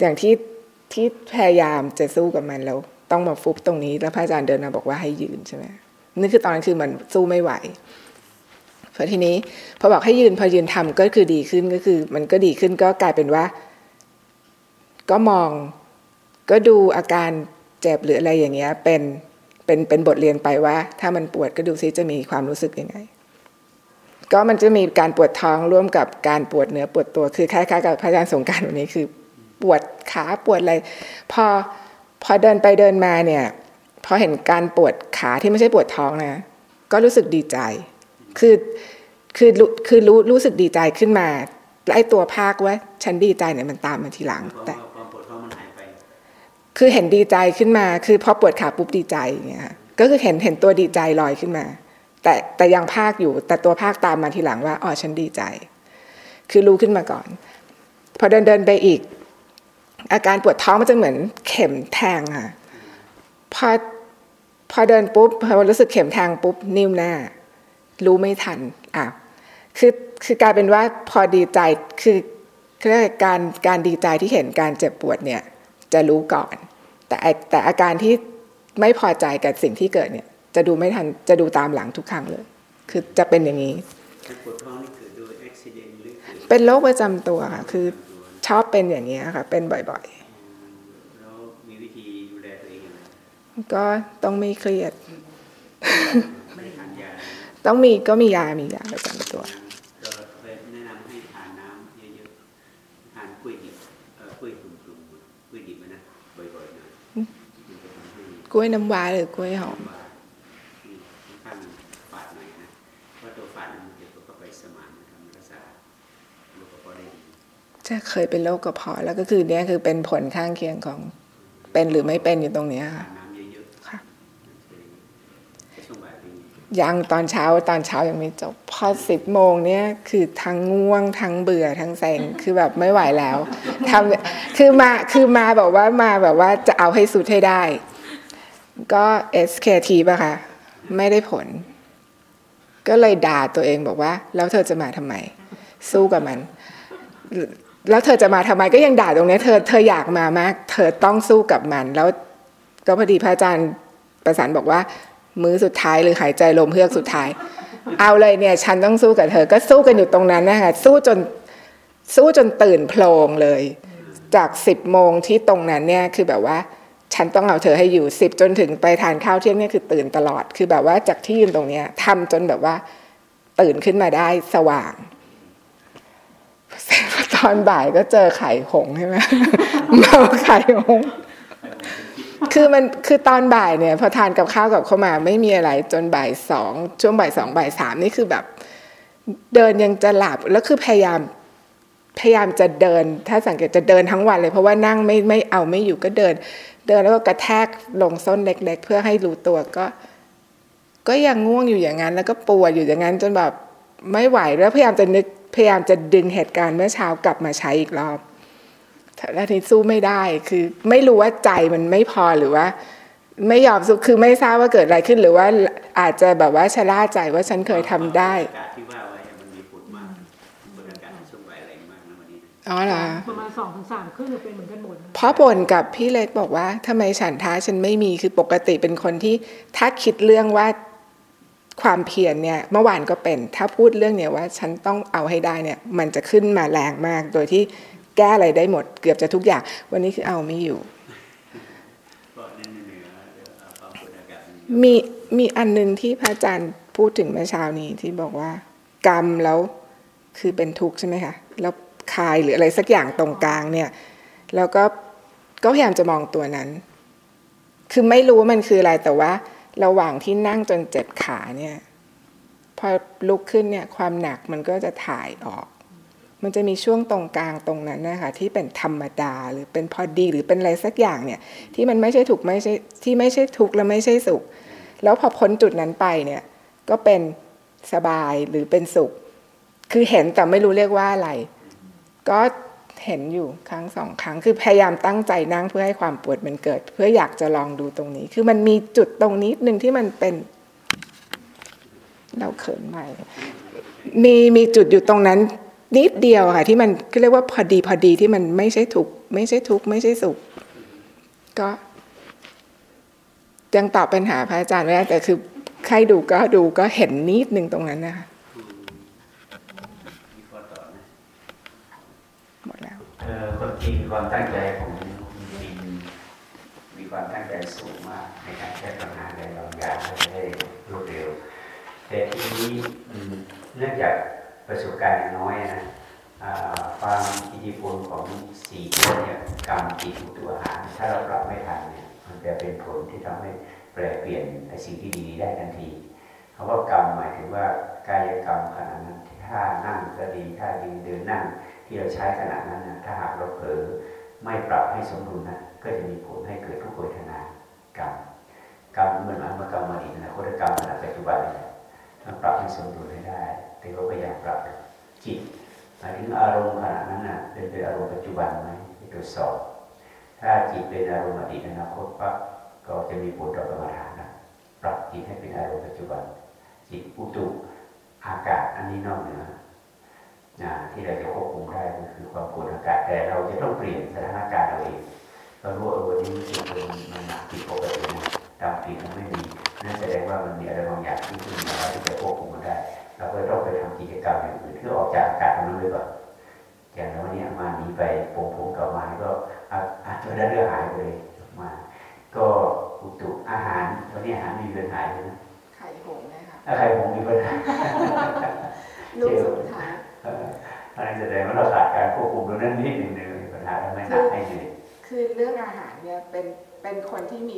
อย่างที่ที่พยายามจะสู้กับมันแล้ว ต้องมาฟุบตรงนี้ แล้วพระอาจารย์เดินมาบอกว่าให้ยืนใช่ไหมนี่คือตอนนั้นคือมันสู้ไม่ไหวพอทีนี้พอบอกให้ยืนพอยืนทำก็คือดีขึ้นก็คือ มันก็ดีขึ้นก็กลายเป็นว่า ก็มองก็ดูอาการเจ็บหรืออะไรอย่างเงี้ย เป็นเป็นเป็นบทเรียนไปว่า ถ้ามันปวดก็ดูซิจะมีความรู้สึกยังไง ก็มันจะมีการปวดท้องร่วมกับการปวดเนื้อปวดตัวคือคล้ายๆกับพระอาจารย์สงการวันนี้คือ ขาปวดอะไรพอพอเดินไปเดินมาเนี่ยพอเห็นการปวดขาที่ไม่ใช่ปวดท้องนะ ก็รู้สึกดีใจ คือคือคือรู้รู้สึกดีใจขึ้นมาไอ้ตัวภาคว่าฉันดีใจเนี่ยมันตามมาทีหลัง แต่คือเห็นดีใจขึ้นมา คือพอปวดขาปุ๊บดีใจอย่างเงี้ยก็คือเห็นเห็นตัวดีใจลอยขึ้นมา แต่แต่ยังภาคอยู่ แต่ตัวภาคตามมาทีหลังว่าอ๋อฉันดีใจ คือรู้ขึ้นมาก่อน พอเดินเดินไปอีก อาการปวดท้องมันจะเหมือนเข็มแทงค่ะ พอพอเดินปุ๊บพอรู้สึกเข็มแทงปุ๊บนิ่วหน้า รู้ไม่ทันอะคือคือกลายเป็นว่าพอดีใจคือคือการการดีใจที่เห็นการเจ็บปวดเนี่ยจะรู้ก่อน แต่แต่อาการที่ไม่พอใจกับสิ่งที่เกิดเนี่ย จะดูไม่ทันจะดูตามหลังทุกครั้งเลย คือจะเป็นอย่างนี้ปวดท้องนี่เกิดโดยอุบิเหตุหรือเป็นโรคประจำตัวค่ะคือ ชอบเป็นอย่างนี้ค่ะ เป็นบ่อยๆแล้วมีวิธีดูแลตัวเองก็ต้องไม่เครียด ต้องมีก็มียา มียาประจำตัวแนะนำให้ทานน้ำเยอะๆทานกล้วยดิบกล้วยตุ่มๆกล้วยดิบนะบ่อยๆนะกล้วยน้ำว้าหรือกล้วยหอม จะเคยเป็นโรคกระเพาะแล้วก็คือเนี้ยคือเป็นผลข้างเคียงของเป็นหรือไม่เป็นอยู่ตรงเนี้ยค่ะยังตอนเช้าตอนเช้ายังไม่จบพอสิบโมงเนี้ยคือทั้งง่วงทั้งเบื่อทั้งเซ็งคือแบบไม่ไหวแล้วทำคือมาคือมาแบบว่ามาแบบว่าจะเอาให้สุดให้ได้ ก็ SKT ป่ะคะไม่ได้ผล ก็เลยด่าตัวเองบอกว่า แล้วเธอจะมาทำไม สู้กับมัน แล้วเธอจะมาทำไมก็ยังด่าตรงนี้เธอเธออยากมามาก เธอต้องสู้กับมัน แล้วก็พอดีพระอาจารย์ประสานบอกว่า มือสุดท้ายหรือหายใจลมเฮือกสุดท้าย เอาเลยเนี่ย ฉันต้องสู้กับเธอ ก็สู้กันอยู่ตรงนั้นนะคะสู้จนสู้จนตื่นโพลงเลย จากสิบโมงที่ตรงนั้นเนี่ยคือแบบว่า ฉันต้องเอาเธอให้อยู่สิบจนถึงไปทานข้าวเที่ยงเนี่ยคือตื่นตลอด คือแบบว่าจากที่ยืนตรงเนี้ยทำจนแบบว่า ตื่นขึ้นมาได้สว่าง ตอนบ่ายก็เจอไข่หงใช่ไหมเมาไข่หง คือมันคือตอนบ่ายเนี่ย พอทานกับข้าวกับเข้ามาไม่มีอะไรจนบ่ายสองช่วงบ่ายสองบ่ายสามนี่คือแบบ เดินยังจะหลับแล้วคือพยายามพยายามจะเดิน ถ้าสังเกตจะเดินทั้งวันเลย เพราะว่านั่งไม่ไม่เอาไม่อยู่ก็เดิน เดินแล้วก็กระแทกลงส้นเล็ก ๆ เพื่อให้รู้ตัวก็ ก็ยังง่วงอยู่อย่างนั้น แล้วก็ปวดอยู่อย่างนั้นจนแบบไม่ไหวแล้วพยายามจะนึก พยายามจะดึงเหตุการณ์เมื่อเช้ากลับมาใช้อีกรอบแล้วทีนี้สู้ไม่ได้คือ ไม่รู้ว่าใจมันไม่พอหรือว่า ไม่ยอมสู้คือไม่ทราบว่าเกิดอะไรขึ้น หรือว่าอาจจะแบบว่าชะล่าใจว่าฉันเคยทำได้อากาศที่ว่าไว้มันมีผลมากบนอากาศช่วงบ่ายแรงมากนะวันนี้อ๋อเหรอประมาณสองถึงสามครึ่งเป็นเหมือนกันหมดเพราะบ่นกับพี่เล็กบอกว่าทำไมฉันท้าฉันไม่มีคือปกติเป็นคนที่ถ้าคิดเรื่องว่า ความเพียรเนี่ยเมื่อวานก็เป็นถ้าพูดเรื่องเนี่ยว่าฉันต้องเอาให้ได้เนี่ยมันจะขึ้นมาแรงมาก โดยที่แก้อะไรได้หมด เกือบจะทุกอย่าง วันนี้คือเอาไม่อยู่ก็เน้นเหนือความกดอากาศมีมีอันหนึงที่พระอาจารย์พูดถึงเมื่อเช้านี้ที่บอกว่า กรรมแล้วคือเป็นทุกข์ใช่ไหมคะแล้วคายหรืออะไรสักอย่างตรงกลางเนี่ย แล้วก็ก็พยายามจะมองตัวนั้น คือไม่รู้ว่ามันคืออะไรแต่ว่า ระหว่างที่นั่งจนเจ็บขาเนี่ย พอลุกขึ้นเนี่ยความหนักมันก็จะถ่ายออก มันจะมีช่วงตรงกลางตรงนั้นนะคะที่เป็นธรรมดาหรือเป็นพอดีหรือเป็นอะไรสักอย่างเนี่ย ที่มันไม่ใช่ถูกไม่ใช่ที่ไม่ใช่ทุกข์และไม่ใช่สุข แล้วพอพ้นจุดนั้นไปเนี่ย ก็เป็นสบายหรือเป็นสุข คือเห็นแต่ไม่รู้เรียกว่าอะไร ก็ เห็นอยู่ครั้งสองครั้ง คือพยายามตั้งใจนั่งเพื่อให้ความปวดมันเกิด เพื่ออยากจะลองดูตรงนี้ คือมันมีจุดตรงนี้หนึ่งที่มันเป็น เราเขินใหม่มีมีจุดอยู่ตรงนั้น นิดเดียวค่ะ ที่มันเรียกว่าพอดีพอดีที่มันไม่ใช่ถูกไม่ใช่ทุกข์ไม่ใช่สุข ก็ ยังตอบปัญหาพระอาจารย์ไม่ได้แต่คือใครดูก็ดูก็เห็นนิดหนึ่งตรงนั้นนะคะ มีข้อต่อนะ หมดแล้ว เอ่อ คนจริงความตั้งใจของคุณบินมีความตั้งใจสูงมากในการแก้ปัญหาในบางอย่างให้รวดเร็ว แต่ทีนี้เนื่องจากประสบการณ์น้อยนะความอิทธิพลของสีตัวเนี่ยกรรมจิตอุตุอาหารถ้าเราปรับไม่ทันเนี่ยมันจะเป็นผลที่ทำให้แปลเปลี่ยนในสิ่งที่ดีได้ทันทีคำว่ากรรมหมายถึงว่ากายกรรมขณะนั้นถ้านั่งก็ดีถ้ายืนเดินนั่ง ที่เราใช้ขณะนั้นนะถ้าหากเราเผลอไม่ปรับให้สมดุลนะก็จะมีผลให้เกิดทุกขเวทนากรรมกรรมเหมือนหมายว่ากรรมอดีตนะโคตรกรรมขณะปัจจุบันเนี่ยต้องปรับให้สมดุลให้ได้แต่ก็พยายามปรับจิตหมายถึงอารมณ์ขณะนั้นนะเป็นเป็นอารมณ์ปัจจุบันไหมตรวจสอบ ถ้าจิตเป็นอารมณ์อดีตอนาคตปั๊บก็จะมีผลต่อกรรมฐานนะปรับจิตให้เป็นอารมณ์ปัจจุบัน จิตอุตุอากาศอันนี้นอกเหนือ ที่เราจะควบคุมได้ก็คือความกดอากาศแต่เราจะต้องเปลี่ยนสถานการณ์เราเองเรารู้ว่าเออวันนี้รู้สึกว่ามันหนักผิดปกตินะตามผิดมันไม่มีนั่นแสดงว่ามันมีอะไรบางอย่างที่ขึ้นมาแล้วที่จะควบคุมมันได้ เราก็ต้องไปทำกิจกรรมอย่างอื่นเพื่อออกจากอากาศตรงนั้นเลยก่อนอย่างวันนี้มาหนีไปผมผมกลับมาก็อะอะตัวนั้นเรื่องหายไปเลยมา ก็อุตุอาหารวันนี้อาหารมีปัญหาเลยนะไข่หงนะคะถ้าใครผมมีปัญหาลูกสุดท้ายเอ่ออันนี้แสดงว่าเราขาดการควบคุมตรงนั้นนิดหนึ่งเลยมีปัญหาทำให้หนักให้เหนื่อยคือเรื่องอาหารเนี่ยเป็นเป็นคนที่มี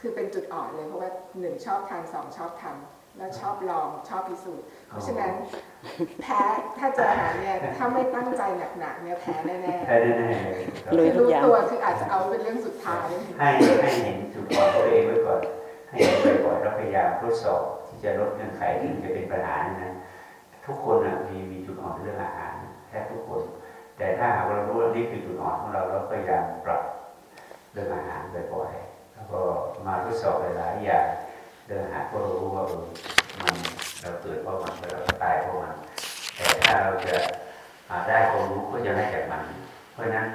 คือเป็นจุดอ่อนเลยเพราะว่าหนึ่งชอบทานสองชอบทำแล้วชอบลองชอบพิสูจน์เพราะฉะนั้นแพ้ถ้าเจออาหารเนี่ยถ้าไม่ตั้งใจหนักๆเนี่ยแพ้แน่แค่แน่ๆเลยๆคือรู้ตัวคืออาจจะเอาเป็นเรื่องสุดท้ายให้ให้เห็นจุดอ่อนตัวเองไว้ก่อนให้เห็นบ่อยๆแล้วพยายามทดสอบที่จะลดเงื่อนไขที่มันจะเป็นปัญหานี่นะ ทุกคนมีมีจุดอ่อนเรื่องอาหารแทบทุกคน แต่ถ้าหากเรารู้ว่านี่คือจุดอ่อนของเราเราพยายามปรับเรื่องอาหารบ่อยๆแล้วก็มาทดสอบหลายๆอย่างเรื่องอาหารก็รู้ว่ามันเราเกิดเพราะมันเราตายเพราะมัน แต่ถ้าเราจะาได้ความรู้ก็จะได้จากมัน เพราะฉะนั้น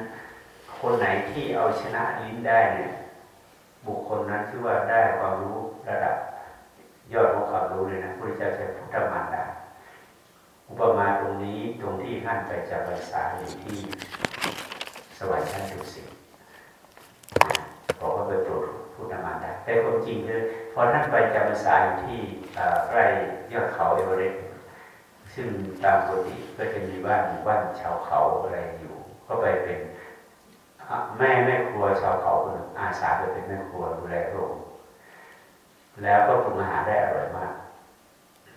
คนไหนที่เอาชนะลิ้นได้เนี่ย บุคคลนั้นชื่อว่าได้ความรู้ระดับยอดของความรู้เลยนะพระเจ้าใช้พุทธมารดา อุปมาตรงนี้ตรงที่ท่านไปจำพรรษาอยู่ที่สวรรค์ชั้นดุสิตบอกว่าไปโปรดพุทธมารดาแต่ความจริงเลยพอท่านไปจำพรรษาอยู่ที่ใกล้ยอดเขาเอเวอเรสต์ซึ่งตามปกติก็จะมีบ้านหมู่บ้านชาวเขาอะไรอยู่ก็ไปเป็นแม่แม่ครัวชาวเขาคนหนึ่งอาสาไปเป็นแม่ครัวดูแล้วก็ปรุงอาหารได้อร่อยมาก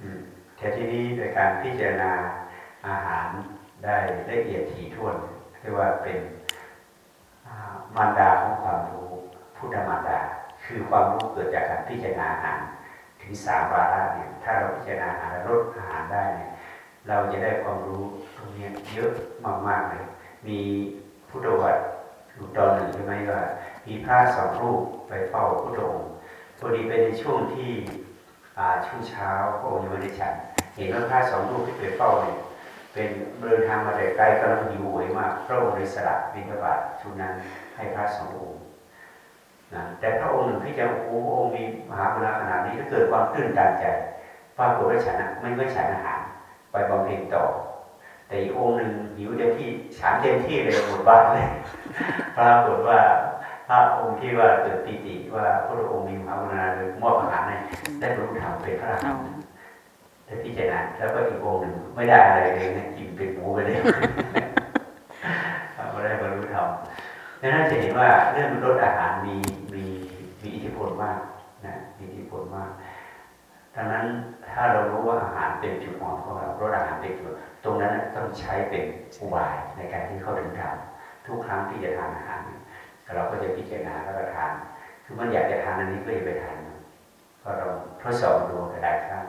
อืม แต่ที่นี้โดยการพิจารณาอาหารได้ละเอียดถี่ถ้วนเรียกว่าเป็นมารดาของความรู้พุทธมารดา คือความรู้เกิดจากการพิจารณาอาหารถึงสามวาระเนี่ยถ้าเราพิจารณาอาหารลดอาหารได้เนี่ยเราจะได้ความรู้ตรงนี้เยอะมากๆเลยมีพุทธวัตรอยู่ตอนหนึ่งใช่ไหมว่ามีพระสองรูปไปเฝ้าพุทธองค์พอดีเป็นในช่วงที่ช่วงเช้าพระองค์ยังไม่ได้ฉัน เห็นว่าพระสองรูปที่ไปเฝ้าเนี่ยเป็นเดินทางมาแต่ไกลกำลังหิวโหยมากพระองค์เลยสละบิณฑบาตชุดนั้นให้พระสององค์นะแต่พระองค์หนึ่งที่จะโอ้พระองค์มีมหากรุณาขนาดนี้ก็เกิดความตื่นตันใจปรากฏว่าฉันะไม่ไม่ฉันอาหารไปบำเพ็ญต่อ แต่อีกองค์หนึ่งหิวเต็มที่ฉันเต็มที่เลยหมดบ้านเลยปรากฏว่าพระองค์ที่ว่าเกิดปีติว่าพระองค์มีมหากรุณาเลยมอบอาหารให้ได้บรรลุธรรมเป็นพระอรหันต์ ได้พิจารณาแล้วก็อีกองหนึ่งไม่ได้อะไรเลยนะกินเป็นหมูไปเลยไม่ได้บรรลุธรรมดังนั้นจะเห็นว่าเรื่องลดอาหารมีมีมีอิทธิพลมากนะมีอิทธิพลมากดังนั้นถ้าเรารู้ว่าอาหารเป็นจุดอ่อนของเราลดอาหารเป็นจุดตรงนั้นต้องใช้เป็นอุบายในการที่เข้าถึงธรรมทุกครั้งที่จะทานอาหารเราก็จะพิจารณาแล้วก็ทาน คือมันอยากจะทานอันนี้ก็จะไปทานมันก็เราทดสอบดูกระดาษข้าง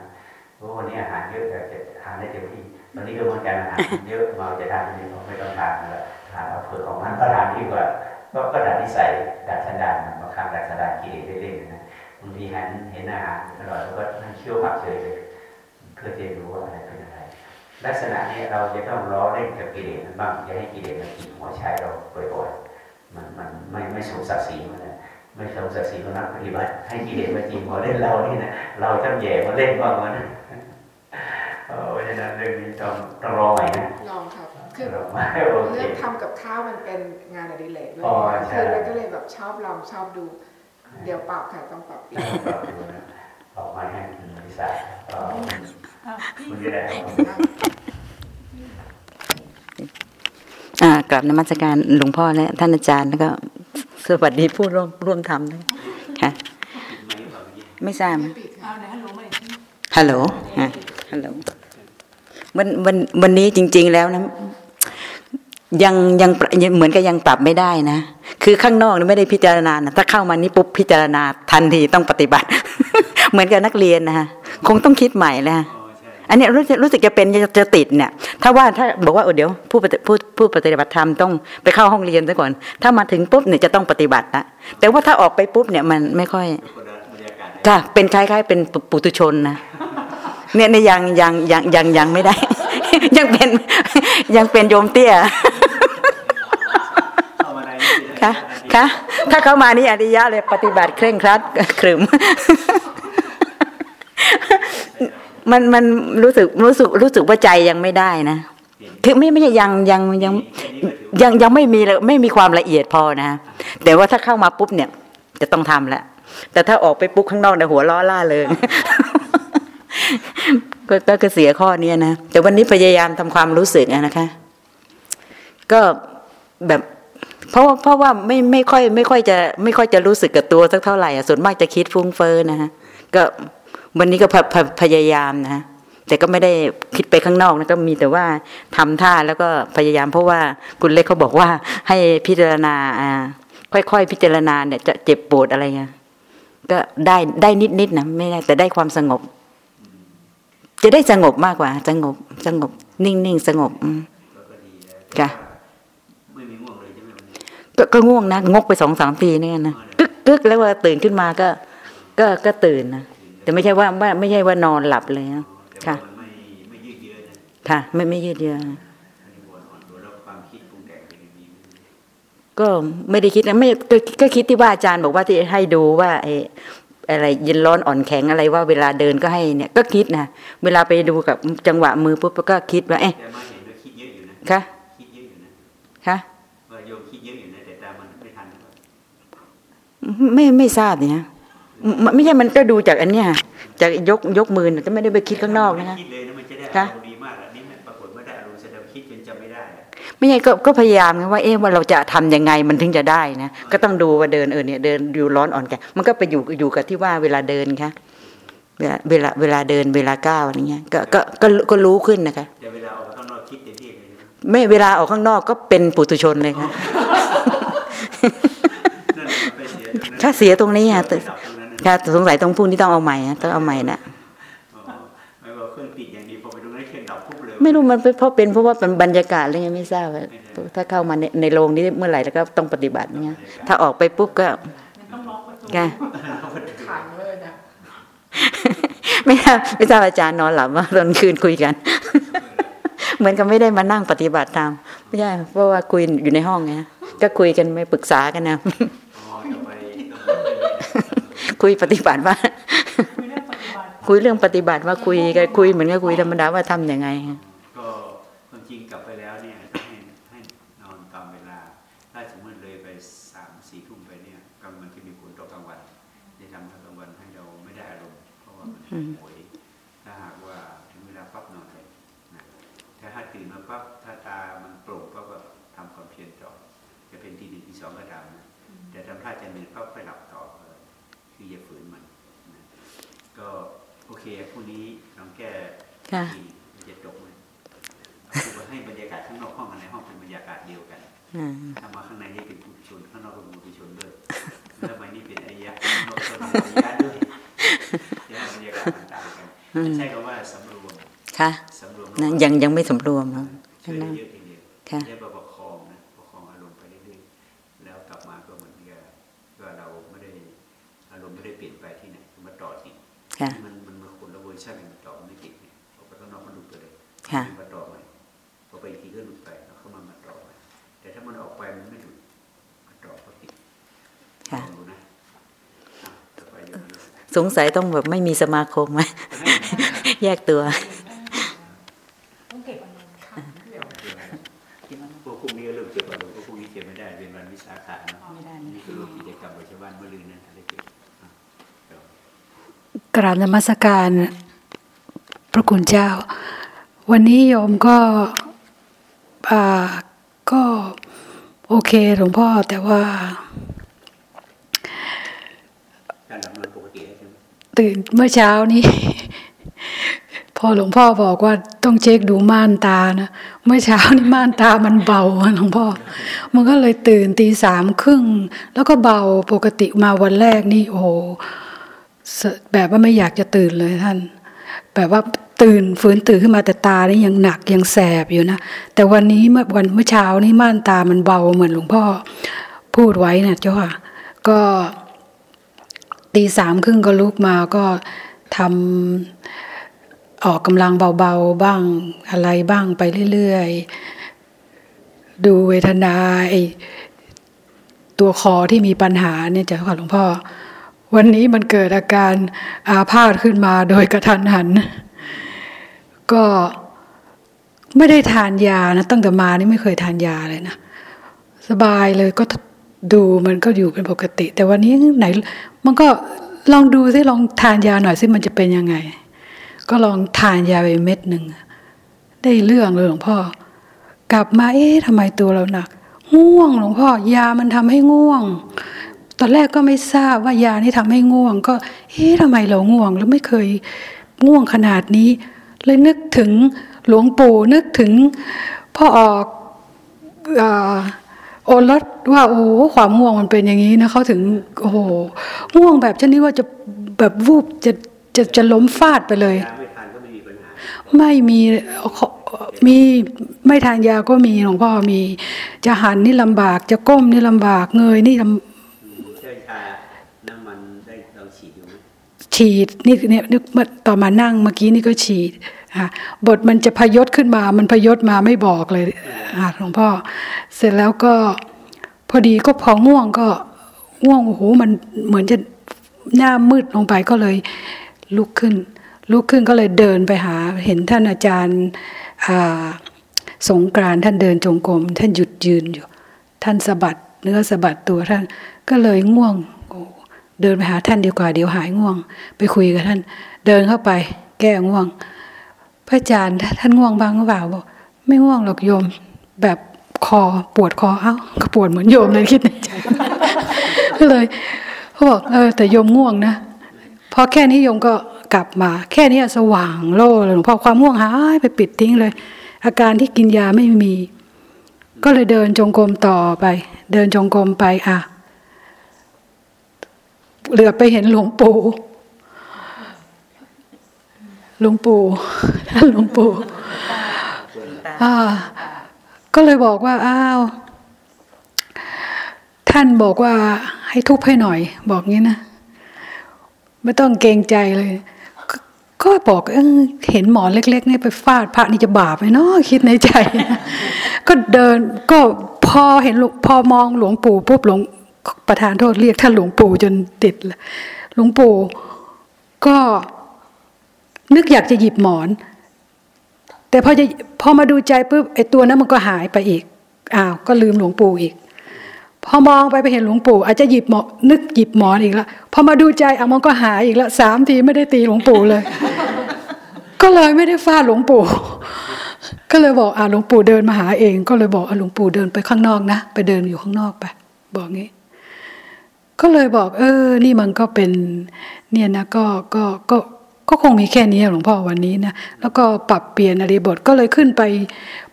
ว่าวันนี้อาหารเยอะเราจะทานได้เต็มที่วันนี้กระบวนการอาหารเยอะเราจะทานอันนี้เราไม่ต้องทานแล้วทานเอาเผื่อของมันก็ทานดีกว่าก็ก็ดัดนิสัยดัดสันดานมันบางครั้งดัดสันดานกิเลสเล่นๆนะบางทีห็นเห็นอาหารอร่อยแล้วก็นั่งเคี้ยวผักเฉยเลยเพื่อจะรู้ว่าอะไรเป็นอะไร ลักษณะนี้เราจะต้องล้อเล่นกับกิเลสมันบ้างจะให้กิเลสมันกินหัวใช้เราบ่อยๆมันมันไม่ไม่สมศักดิ์ศรีมันนะไม่สมศักดิ์ศรีของนักปฏิบัติให้กิเลสมากินหัวเล่นเรานี่นะเราต้องแย่มาเล่นบ้างมันนะ เออเพราะฉะนั้นเรื่องนี้ต้องต้องรอใหม่นะลองครับคือรอใหม่โอเคเรื่องทำกับข้าวมันเป็นงานอดิเรกด้วยอ๋อใช่คือเราก็เลยแบบชอบลองชอบดู เดี๋ยวปรับค่ะต้องปรับเปลี่ยนออกมาให้คุณบริษัทก็คุณจะได้เอาอ่ากลับนมัสการหลวงพ่อและท่านอาจารย์แล้วก็สวัสดีผู้ร่วมร่วมทำด้วยค่ะไม่ทราบฮัลโหลอะฮัลโหล วันวันวันนี้จริง ๆ แล้วนะยังยังยังเหมือนกับยังปรับไม่ได้นะ คือข้างนอกนี่ไม่ได้พิจารณานะถ้าเข้ามานี่ปุ๊บพิจารณาทันทีต้องปฏิบัติ เหมือนกับนักเรียนนะฮะคงต้องคิดใหม่เลยฮะอันเนี้ยรู้สึกรู้สึกจะเป็นจะจะติดเนี่ย ถ้าว่าถ้าบอกว่าเออเดี๋ยวผู้ปฏิผู้ผู้ปฏิบัติธรรมต้องไปเข้าห้องเรียนซะก่อน ถ้ามาถึงปุ๊บเนี่ยจะต้องปฏิบัติละแต่ว่าถ้าออกไปปุ๊บเนี่ยมันไม่ค่อยค่ะเป็นคล้ายๆเป็นปุปุตุชนนะ เนี่ยในยยังยังยังยังยังไม่ได้ ยังเป็นยังเป็นโยมเตี้ยค่ะค่ะถ้าเข้ามานี่อริยะเลยปฏิบัติเคร่งครัดขรึมมันมันรู้สึกรู้สึกรู้สึกว่าใจยังไม่ได้นะคือไม่ไม่ใช่ยังยังยังยังยังไม่มีเลยไม่มีความละเอียดพอนะแต่ว่าถ้าเข้ามาปุ๊บเนี่ย จะต้องทำแล้วแต่ถ้าออกไปปุ๊บข้างนอกเนี่ยหัวล้อล่าเลย ก็ก็ก็เสียข้อเนี้นะ แต่วันนี้พยายามทำความรู้สึกนะคะ ก็แบบเพราะว่าเพราะว่าไม่ไม่ค่อย ไม่ค่อยจะ ไม่ค่อยจะรู้สึกกับตัวสักเท่าไหร่อะส่วนมากจะคิดฟุ้งเฟ้อนะฮะก็วันนี้ก็พพพยายามนะฮะแต่ก็ไม่ได้คิดไปข้างนอกนะก็มีแต่ว่าทำท่าแล้วก็พยายามเพราะว่าคุณเล็กเขาบอกว่าให้พิจารณาอ่าค่อยๆพิจารณาเนี่ยจะเจ็บปวดอะไรเงี้ยก็ได้ได้นิดๆนะไม่ได้แต่ได้ความสงบ จะได้สงบมากกว่า สงบสงบ นิ่งๆสงบอืมค่ะไม่มีง่วงเลยใช่ไหมวันนี้ก็ก็ง่วงนะงกไปสองสามทีเนี่ยนะกึกกึกแล้วว่าตื่นขึ้นมาก็ ก็ก็ตื่นนะแต่ไม่ใช่ว่าว่ไม่ใช่ว่านอนหลับเลยนะค่ะไม่ไม่ยืดเยื้อนะค่ะไม่ไม่ยืดเยื้ออันนี้หัวอ่อนตัวแล้วความคิดปรุงแต่งเป็นอย่างนี้ก็ไม่ได้คิดนะไม่ก็ก็คิดที่ว่าอาจารย์บอกว่าที่ให้ดูว่าไอ้ อะไรเย็นร้อนอ่อนแข็งอะไรว่าเวลาเดินก็ให้เนี่ยก็คิดนะเวลาไปดูกับจังหวะมือปุ๊บก็คิดว่าเอ๊ะแต่มาเห็นว่าคิดเยอะอยู่นะค่ะคิดเยอะอยู่นะค่ะว่าโยมคิดเยอะอยู่นะแต่ตามมันไม่ทันหรือเปล่าไม่ไม่ทราบเนี่ยไม่ไม่ใช่มันก็ดูจากอันเนี้ยจากยกยกมือน่ะก็ไม่ได้ไปคิดข้างนอกนะคะคิดเลยนะมันจะ ได้ค่ะอารมณ์ดีมากอะนี่มันปรากฏไม่ได้อารมณ์แสดงว่าคิดจนจำไม่ได้อะไม่ใช่ก็ก็พยายามไงว่าเอ๊ะว่าเราจะทำยังไงมันถึงจะได้นะก็ต้องดูว่าเดินเออเนี่ยเดินอยู่ร้อนอ่อนแกมันก็ไปอยู่อยู่กับที่ว่าเวลาเดินค่ะเวลาเวลาเวลาเดินเวลาก้าวอะไรเงี้ยก็ก็ก็ก็รู้ขึ้นนะคะเดี๋ยวเวลาออกข้างนอกคิดเต็มที่เลยนะไม่เวลาออกข้างนอกก็เป็นปุถุชนเลยค่ะนั่นมันไปเสียตรงนั้นถ้าเสียตรงนี้อะไปดับตรงนั้นนะค่ะสงสัยต้องพูดที่ต้องเอาใหม่อะต้องเอาใหม่นะอ๋อไม่ว่าเครื่องติด ไม่รู้มันเป็นเพราะเป็นเพราะว่าเป็นบรรยากาศอะไรเงี้ยไม่ทราบอะถ้าเข้ามาในในโรงนี้เมื่อไหร่แล้วก็ต้องปฏิบัติเงี้ยถ้าออกไปปุ๊บก็ค่ะขังเลยนะไม่ทราบไม่ทราบอาจารย์นอนหลับว่าตอนคืนคุยกัน เหมือนกับไม่ได้มานั่งปฏิบัติตามไม่ใช่เพราะว่าคุยอยู่ในห้องไงก็คุยกันไม่ปรึกษากันนะอ๋อต่อไปต่อไปคุยปฏิบัติว่าคุยเรื่องปฏิบัติว่าคุยกันคุยเหมือนกับคุยธรรมดาว่าทำยังไง ค่ะที่มันจะจบไหมคือว่าให้บรรยากาศข้างนอกห้องกับในห้องเป็นบรรยากาศเดียวกันอืมถ้ามาข้างในนี่เป็นผู้ชนข้างนอกเป็นผู้ชนด้วยแล้วทำไมนี่เป็นอายะข้างนอกเป็นอายะด้วยจะให้บรรยากาศต่างๆกันใช่คำว่าสำรวมค่ะสำรวมนะยังยังไม่สำรวมเนอะช่วยได้เยอะทีเดียวค่ะได้ประคองนะประคองอารมณ์ไปเรื่อยๆแล้วกลับมาก็เหมือนกับว่าเราไม่ได้อารมณ์ไม่ได้เปลี่ยนไปที่ไหนมาต่อติดค่ะมั มาต่อใหม่พอไปอีกทีก็หลุดไปแล้วเข้ามามาต่อใหม่แต่ถ้ามันออกไปมันไม่หลุดมาต่อก็ติดค่ะลองดูนะอะต่อไปอย่างนี้สงสัยต้องแบบไม่มีสมาคมไหมแยกตัวพวกพรุ่งนี้ก็เริ่มเก็บอารมณ์เพราะพรุ่งนี้เก็บไม่ได้เป็นวันวิสาขะเนอะไม่ได้นี่ก็รวมกิจกรรมของชาวบ้านเมื่อลืนนั้นอะไรเก็บอะเดี๋ยวกราบนมัสการพระคุณเจ้า วันนี้โยมก็อ่าก็โอเคหลวงพ่อแต่ว่า ตื่นเมื่อเช้านี้ พอหลวงพ่อบอกว่าต้องเช็คดูม่านตานะเมื่อเช้านี้ม่านตามันเบาหลวงพ่อ มันก็เลยตื่นตีสามครึ่ง แล้วก็เบาปกติมาวันแรกนี่โอ้โหแบบว่าไม่อยากจะตื่นเลยท่าน แบบว่า ตื่นฝืนตื่นขึ้นมาแต่ตานี่ยังหนักยังแสบอยู่นะ แต่วันนี้เมื่อวันเมื่อเช้านี้ม่านตามันเบาเหมือนหลวงพ่อพูดไว้นะเจ้าค่ะ ก็ตีสามครึ่งก็ลุกมาก็ทำออกกำลังเบาๆบ้างอะไรบ้างไปเรื่อยๆ ดูเวทนาไอตัวคอที่มีปัญหาเนี่ยเจ้าค่ะหลวงพ่อ วันนี้มันเกิดอาการอาพาธขึ้นมาโดยกระทันหัน ก็ไม่ได้ทานยานะ ตั้งแต่มานี่ไม่เคยทานยาเลยนะ สบายเลยก็ดูมันก็อยู่เป็นปกติ แต่วันนี้ไหน มันก็ลองดูซิลองทานยาหน่อยซิมันจะเป็นยังไง ก็ลองทานยาไปเม็ดหนึ่งได้เรื่องเลยหลวงพ่อ กลับมาเอ๊ะทำไมตัวเราหนักง่วงหลวงพ่อยามันทำให้ง่วง ตอนแรกก็ไม่ทราบว่ายานี่ทำให้ง่วง ก็เอ๊ะทำไมเราง่วง แล้วไม่เคยง่วงขนาดนี้ เลยนึกถึงหลวงปู่นึกถึงพ่อออกโอรสว่าโอ้ความง่วงมันเป็นอย่างนี้นะเขาถึงโอ้โหง่วงแบบชนิดว่าจะแบบวูบจะจะจะล้มฟาดไปเลยไม่ทานก็มีปัญหาไม่มีมีไม่ทานยาก็มีหลวงพ่อมี จะหันนี่ลำบาก จะก้มนี่ลำบากเงยนี่ลำ เช่ชาน้ำมันได้เราฉีดอยู่ไหม ฉีดนี่เนี่ยนึกเมื่อต่อนมานั่งเมื่อกี้นี่ก็ฉีดอะบทมันจะพยศขึ้นมา มันพยศมาไม่บอกเลยอะหลวงพ่อ เสร็จแล้วก็พอดีก็พอง่วงก็ง่วงโอ้โหมันเหมือนจะหน้ามืดลงไปก็เลยลุกขึ้น ลุกขึ้นก็เลยเดินไปหา เห็นท่านอาจารย์สงกรานท่านเดินจงกรมท่านหยุดยืนอยู่ ท่านสะบัดเนื้อสะบัดตัวท่านก็เลยง่วง เดินไปหาท่านดีกว่าเดี๋ยวหายง่วง ไปคุยกับท่าน เดินเข้าไป แก้ง่วง พระอาจารย์ท่านง่วงบ้างหรือเปล่าบอกไม่ง่วงหรอกโยมแบบคอปวดคอเอ้าก็ปวดเหมือนโยมเลยคิดในใจก็เลยเขาบอกเออแต่โยมง่วงนะพอแค่นี้โยมก็กลับมา แค่นี้สว่างโล่เลยหลวงพ่อความง่วงหายไปปิดทิ้งเลย อาการที่กินยาไม่มี ก็เลยเดินจงกรมต่อไป เดินจงกรมไปอะ เหลือไปเห็นหลวงปู่หลวงปู่ท่านหลวงปู่อ่าก็เลยบอกว่าอ้าวท่านบอกว่าให้ทุบให้หน่อย บอกงี้นะไม่ต้องเกรงใจเลยก็ก็บอกเออเห็นหมอนเล็กๆนี่ไปฟาดพระนี่จะบาปไหมเนาะคิดในใจ ก็เดินก็พอเห็นหลวงพอมองหลวงปู่ปุ๊บหลวง ประธานโทษเรียกท่านหลวงปู่จนติดหลวงปู่ก็นึกอยากจะหยิบหมอน แต่พอจะพอมาดูใจปุ๊บไอ้ตัวนั้นมันก็หายไปอีกอ้าวก็ลืมหลวงปู่อีก พอมองไปไปเห็นหลวงปู่ อาจจะหยิบหมอนึกหยิบหมอนอีกแล้วพอมาดูใจอะมันก็หายอีกแล้วสามทีไม่ได้ตีหลวงปู่เลย ก็เลยไม่ได้ฟาดหลวงปู่ ก็เลยบอกอ่าหลวงปู่เดินมาหาเอง ก็เลยบอกอะหลวงปู่เดินไปข้างนอกนะ ไปเดินอยู่ข้างนอกไป บอกงี้ ก็เลยบอก เออ นี่มันก็เป็น เนี่ยนะก็ก็ก็ก็คงมีแค่นี้หลวงพ่อวันนี้นะแล้วก็ปรับเปลี่ยนอริบทก็เลยขึ้นไป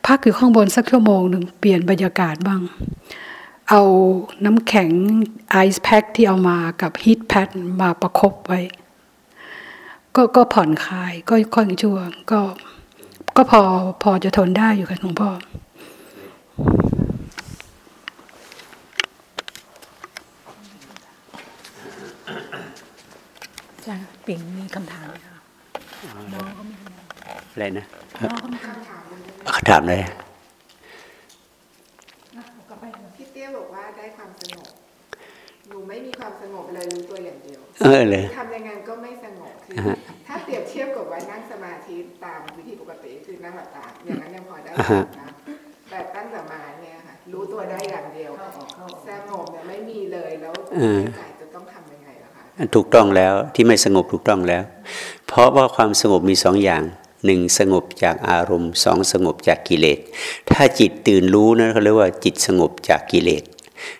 พักอยู่ข้างบนสักชั่วโมงหนึ่งเปลี่ยนบรรยากาศบ้าง เอาน้ำแข็งไอซ์แพ็คที่เอามากับฮีทแพดมาประคบไว้ ก็ก็ผ่อนคลายก็ค่อยช่วงก็ก็พอพอจะทนได้อยู่ค่ะหลวงพ่อ จ้ะปิ่งมีคำถามไหมคะอะไรนะเขาถามเลยพี่เตี้ยบอกว่าได้ความสงบหนูไม่มีความสงบเลยรู้ตัวอย่างเดียวเออเลยทำยังไงก็ไม่สงบคืออ่าฮะถ้าเปรียบเทียบกับว่านั่งสมาธิตามวิธีปกติคือนั่งหลับตาอย่างนั้นยังพอได้อ่าฮะนะแต่ตั้งแต่มาเนี่ยค่ะรู้ตัวได้อย่างเดียวสงบเนี่ยไม่มีเลยแล้วใจจะต้ ถูกต้องแล้วที่ไม่สงบถูกต้องแล้ว เพราะว่าความสงบมีสองอย่างหนึ่งสงบจากอารมณ์สองสงบจากกิเลส ถ้าจิตตื่นรู้นะเขาเรียกว่าจิตสงบจากกิเลส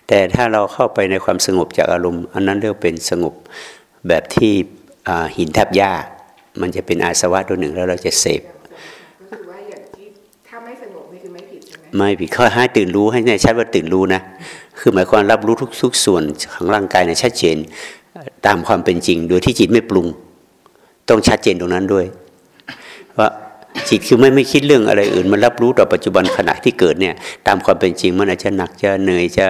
แต่ถ้าเราเข้าไปในความสงบจากอารมณ์ อันนั้นเรียกเป็นสงบแบบที่อ่าหินทับหญ้า มันจะเป็นอาสวะตัวหนึ่งแล้วเราจะเสพก็คือว่าอย่างที่ถ้าไม่สงบนี่คือไม่ผิดใช่ไหมไม่ผิดข้อให้ตื่นรู้ให้แน่ชัดว่าตื่นรู้นะ คือหมายความรับรู้ทุกทุกส่วนของร่างกายในชัดเจน ตามความเป็นจริง โดยที่จิตไม่ปรุง ต้องชัดเจนตรงนั้นด้วย ว่าจิตคือไม่ไม่คิดเรื่องอะไรอื่น มันรับรู้ต่อปัจจุบันขณะที่เกิดเนี่ย ตามความเป็นจริงมันอาจจะหนักจะเหนื่อยจะ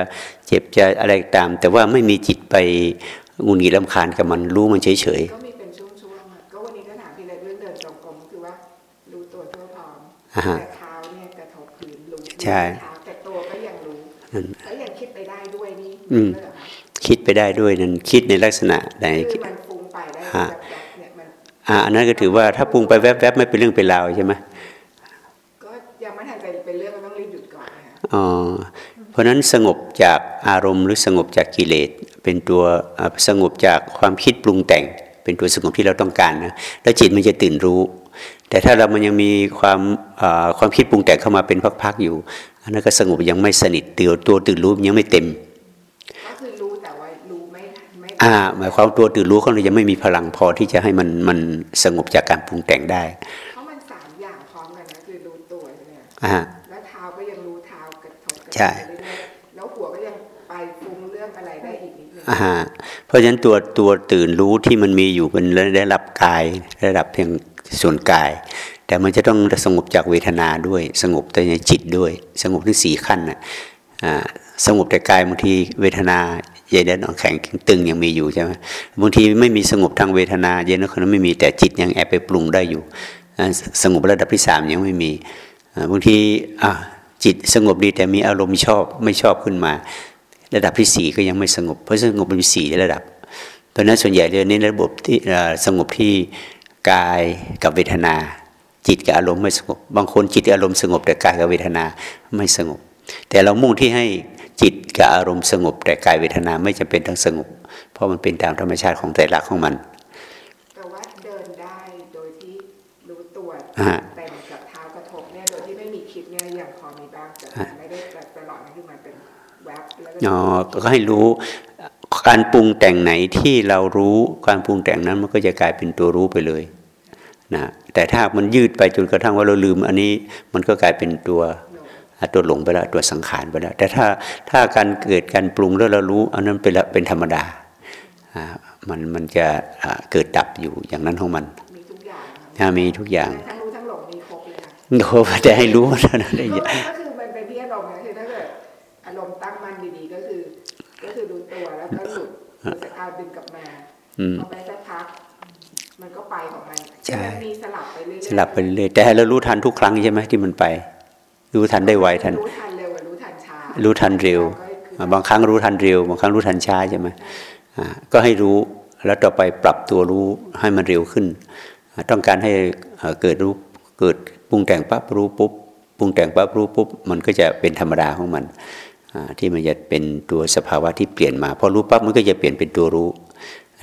เจ็บจะอะไรตาม แต่ว่าไม่มีจิตไปงุนงิดลำคาญกับมันรู้มันเฉยก็มีเป็นช่วงๆอะก็วันนี้ก็ถามพี่เล็กเรื่องเดินจงกรมคือว่ารู้ตัวทั่วพร้อมอ่าฮะแต่เท้าเนี่ยกระทบพื้นรู้ใช่เท้าแต่ตัวก็ยังรู้ๆนั่นแล้วยังคิดไปได้ด้วยนี่ อืมเลยเหรอคะคิดไปได้ด้วยนั่นคิดในลักษณะไหนคือมันฟุ้งไปได้ฮะแบบๆเนี่ยมันอ่าอันนั้นก็ถือว่าถ้าปรุงไปแวบๆไม่เป็นเรื่องเป็นราวใช่ไหมก็ยังไม่ทันใจเป็นเรื่องมันต้องรีบหยุดก่อนนะคะอ๋อเพราะฉะนั้นสงบจากอารมณ์หรือสงบจากกิเลสเป็นตัวอ่าสงบจากความคิดปรุงแต่ง เป็นตัวสงบที่เราต้องการนะแล้วจิตมันจะตื่นรู้ แต่ถ้าเรามันยังมีความอ่าความคิดปรุงแต่งเข้ามาเป็นพักๆอยู่อันนั้นก็สงบยังไม่สนิทตัวตัวตื่นรู้ยังไม่เต็ม ก็คือรู้แต่ว่ารู้ไม่ไม่ อ่าหมายความตัวตื่นรู้เขาเลยยังไม่มีพลังพอที่จะให้มันมันสงบจากการปรุงแต่งได้เพราะมันสามอย่างพร้อมกันนะคือรู้ตัวใช่ไหมคะอ่าแล้วเท้าก็ยังรู้เท้ากระทบกระใช่ไปเรื่อยๆแล้วหัวก็ยังไปฟุ้งเรื่องอะไรได้อีกนิดนึงอ่าเพราะฉะนั้นตัวตัวตื่นรู้ที่มันมีอยู่เป็นระดับกายระดับเพียงส่วนกาย แต่มันจะต้องสงบจากเวทนาด้วย สงบแต่ในจิตด้วย สงบทั้งสี่ขั้นน่ะอ่า สงบแต่กายบางทีเวทนาเย็นและอ่อนแข็งตึงยังมีอยู่ใช่ไหมบางทีไม่มีสงบทางเวทนา เย็นและคนไม่มีแต่จิตยังแอบไปปรุงได้อยู่ สงบระดับที่สามยังไม่มีบางทีจิตสงบดีแต่มีอารมณ์ชอบไม่ชอบขึ้นมา ระดับที่สี่ก็ยังไม่สงบ เพราะสงบมันมีสี่ระดับ เพราะนั้นส่วนใหญ่เรื่องนี้ระบบที่สงบที่กายกับเวทนา จิตกับอารมณ์ไม่สงบ บางคนจิตกับอารมณ์สงบแต่กายกับเวทนาไม่สงบ แต่เรามุ่งที่ให้ จิตกับอารมณ์สงบ แต่กายเวทนาไม่จำเป็นต้องสงบ เพราะมันเป็นตามธรรมชาติของแต่ละของมันแต่ว่าเดินได้โดยที่รู้ตัวอ่าเต็มกับเท้ากระทบเนี่ยโดยที่ไม่มีคิดเนี่ยยังพอมีบ้างแต่ไม่ได้แบบแวบแล้วอ๋อก็ให้รู้การปรุงแต่งไหนที่เรารู้การปรุงแต่งนั้นมันก็จะกลายเป็นตัวรู้ไปเลยนะแต่ถ้ามันยืดไปจนกระทั่งว่าเราลืมอันนี้มันก็กลายเป็นตัว ตัวหลงไปแล้วตัวสังขารไปแล้ว แต่ถ้าถ้าการเกิดการปรุงแล้วเรารู้อันนั้นเป็นเป็นธรรมดาอ่ามันมันจะเกิดดับอยู่อย่างนั้นของมันมีทุกอย่างถ้ามีทุกอย่างทั้งรู้ทั้งหลงมีครบเลยค่ะโอ้แต่ให้รู้เท่านั้นเองก็คือมันเป็นที่อารมณ์นะคือถ้าเกิดอารมณ์ตั้งมั่นดีๆก็คือ ก็คือรู้ตัวแล้วก็หลุดหลุดจากการดึงกลับมาอืมพอไปสักพักมันก็ไปของมันใช่มันมีสลับไปเรื่อยๆสลับไปเรื่อยแต่ให้เรารู้ทันทุกครั้งใช่ไหมที่มันไป รู้ทันได้ไวทัน รู้ทันเร็วกับรู้ทันช้ารู้ทันเร็วก็คือบางครั้งรู้ทันเร็ว บางครั้งรู้ทันช้าใช่ไหมอ่าก็ให้รู้แล้วต่อไปปรับตัวรู้ให้มันเร็วขึ้นอ่าต้องการให้เอ่อเกิดรู้เกิดปรุงแต่งปั๊บรู้ปุ๊บปรุงแต่งปั๊บรู้ปุ๊บมันก็จะเป็นธรรมดาของมันอ่าที่มันจะเป็นตัวสภาวะที่เปลี่ยนมาพอรู้ปั๊บมันก็จะเปลี่ยนเป็นตัวรู้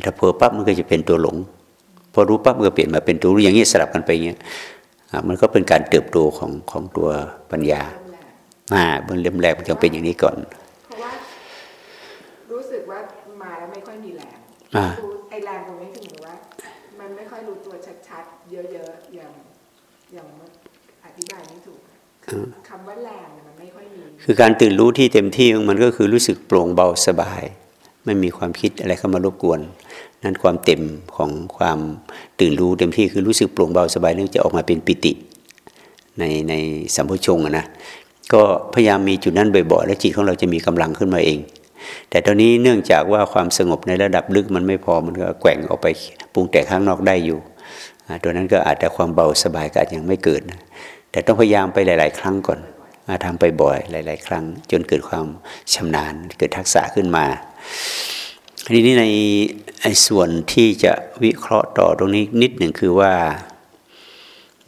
ถ้าเผลอปั๊บมันก็จะเป็นตัวหลงพอรู้ปั๊บมันก็เปลี่ยนมาเป็นตัวรู้อย่างนี้สลับกันไปอย่างเงี้ยอ่า มันก็เป็นการเติบโตของของตัวปัญญาอ่าเบื้องเริ่มแรกมันจะเป็นอย่างนี้ก่อนเพราะว่ารู้สึกว่ามาแล้วไม่ค่อยมีแรงอ่ารู้ไอแรงตรงนี้ถึงว่า มันไม่ค่อยรู้ตัวชัดๆ เยอะๆอย่างอย่างอธิบายไม่ถูกคือคำว่าแรงเนี่ยมันไม่ค่อยมีคือการตื่นรู้ที่เต็มที่ของมันก็คือรู้สึกโปร่งเบาสบาย ไม่มีความคิดอะไรเข้ามารบกวน นั่นความเต็มของความตื่นรู้เต็มที่คือรู้สึกโปร่งเบาสบายเนื่องจะออกมาเป็นปิติในในสัมโพชงนะก็พยายามมีจุดนั้นบ่อยๆแล้วจิตของเราจะมีกำลังขึ้นมาเอง แต่ตอนนี้เนื่องจากว่าความสงบในระดับลึกมันไม่พอมันก็แกว่งออกไปปรุงแต่งข้างนอกได้อยู่อ่าตัวนั้นก็อาจจะความเบาสบายก็อาจยังไม่เกิดนะแต่ต้องพยายามไปหลาย ๆ ครั้งก่อนมาทำไปบ่อยหลาย ๆ ครั้ง จนเกิดความชำนาญเกิดทักษะขึ้นมา ทีนี้ในไอ้ส่วนที่จะวิเคราะห์ต่อตรงนี้นิดหนึ่งคือว่า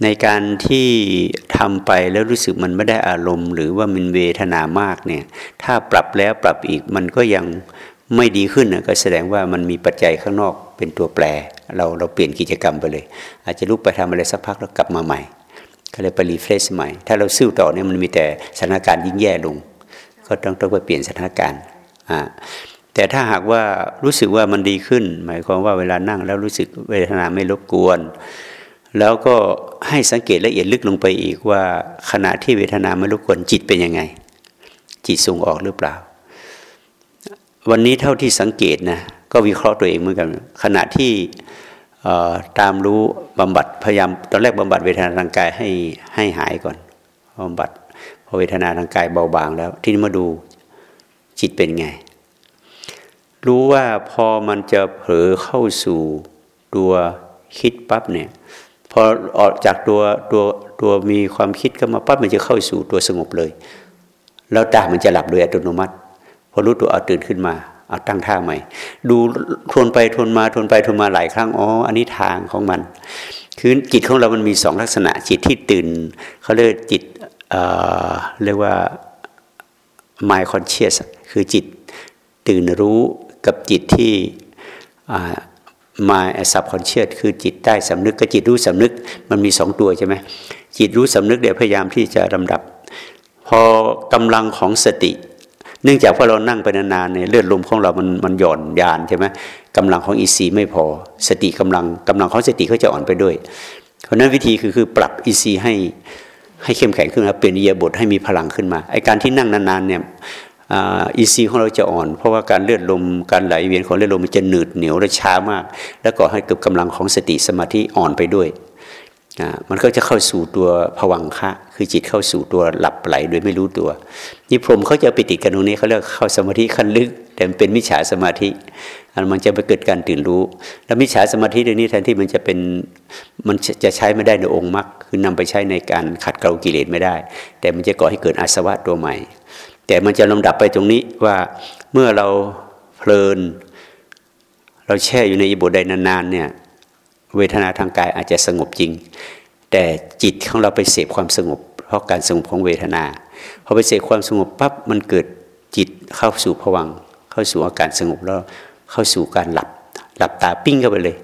ในการที่ทำไปแล้วรู้สึกมันไม่ได้อารมณ์ หรือว่ามันเวทนามากเนี่ย ถ้าปรับแล้วปรับอีกมันก็ยังไม่ดีขึ้นนะก็แสดงว่ามันมีปัจจัยข้างนอกเป็นตัวแปร เราเราเปลี่ยนกิจกรรมไปเลย อาจจะลุกไปทำอะไรสักพักแล้วกลับมาใหม่ ก็เลยไปรีเฟรชใหม่ ถ้าเราซิ่วต่อเนี่ยมันมีแต่สถานการณ์ยิ่งแย่ลง ก็ต้องต้องไปเปลี่ยนสถานการณ์อ่า แต่ถ้าหากว่ารู้สึกว่ามันดีขึ้น หมายความว่าเวลานั่งแล้วรู้สึกเวทนาไม่รบกวน แล้วก็ให้สังเกตละเอียดลึกลงไปอีกว่า ขณะที่เวทนาไม่รบกวนจิตเป็นยังไง จิตส่งออกหรือเปล่า วันนี้เท่าที่สังเกตนะก็วิเคราะห์ตัวเองเหมือนกัน ขณะที่ตามรู้บำบัดพยายามตอนแรกบำบัดเวทนาทางกายให้ให้หายก่อนบำบัดพอเวทนาทางกายเบาบางแล้ว ที่นี้มาดูจิตเป็นไง รู้ว่าพอมันจะเผลอเข้าสู่ตัวคิดปั๊บเนี่ยพอออกจากตัวตัวตัวมีความคิดเข้ามาปั๊บมันจะเข้าสู่ตัวสงบเลย แล้วตามันจะหลับโดยอัตโนมัติ พอรู้ตัวเอาตื่นขึ้นมาเอาตั้งท่าใหม่ ดูทวนไปทวนมาทวนไปทวนมาหลายครั้งอ๋ออันนี้ทางของมัน คือจิตของเรามันมีสองลักษณะ จิตที่ตื่นเขาเรียกจิตเอ่อเรียกว่า mind conscious คือจิตตื่นรู้ กับจิตที่อ่า mind subconscious คือจิตใต้สำนึกกับจิตรู้สำนึกมันมีสองตัวใช่ไหมจิตรู้สำนึกเดี๋ยวพยายามที่จะลำดับ พอกำลังของสติ เนื่องจากว่าเรานั่งไปนานๆเนี่ยเลือดลมของเรามันมันหย่อนยานใช่ไหมกำลังของอินทรีย์ไม่พอ สติกำลังกำลังของสติก็จะอ่อนไปด้วย เพราะนั้นวิธีคือคือปรับอินทรีย์ให้ให้เข้มแข็งขึ้นมาเปลี่ยนอิริยาบถให้มีพลังขึ้นมาไอการที่นั่งนานๆเนี่ย อินทรีย์ของเราจะอ่อน เพราะว่าการเลือดลมการไหลเวียนของเลือดลมมันจะหนืดเหนียวและช้ามาก แล้วก็ให้เกิดกำลังของสติสมาธิอ่อนไปด้วยมันก็จะเข้าสู่ตัวภวังคะคือจิตเข้าสู่ตัวหลับไหลโดยไม่รู้ตัวนี่พรหมเขาจะไปติดกันตรงนี้เขาเรียกเข้าสมาธิขั้นลึก แต่มันเป็นมิจฉาสมาธิอันมันจะไปเกิดการตื่นรู้ แล้วมิจฉาสมาธิเดี๋ยวนี้แทนที่มันจะเป็นมันจะใช้ไม่ได้ในองค์มรรคคือนำไปใช้ในการขัดเกลากิเลสไม่ได้ แต่มันจะก่อให้เกิดอาสวะตัวใหม่ แต่มันจะลำดับไปตรงนี้ว่าเมื่อเราเพลิน เราแช่อยู่ในอิบทใดนานๆเนี่ยเวทนาทางกายอาจจะสงบจริง แต่จิตของเราไปเสพความสงบ เพราะการสงบของเวทนาพอไปเสพความสงบปั๊บมันเกิดจิตเข้าสู่ผวัง เข้าสู่อาการสงบแล้วเข้าสู่การหลับหลับตาปิ้งเข้าไปเลย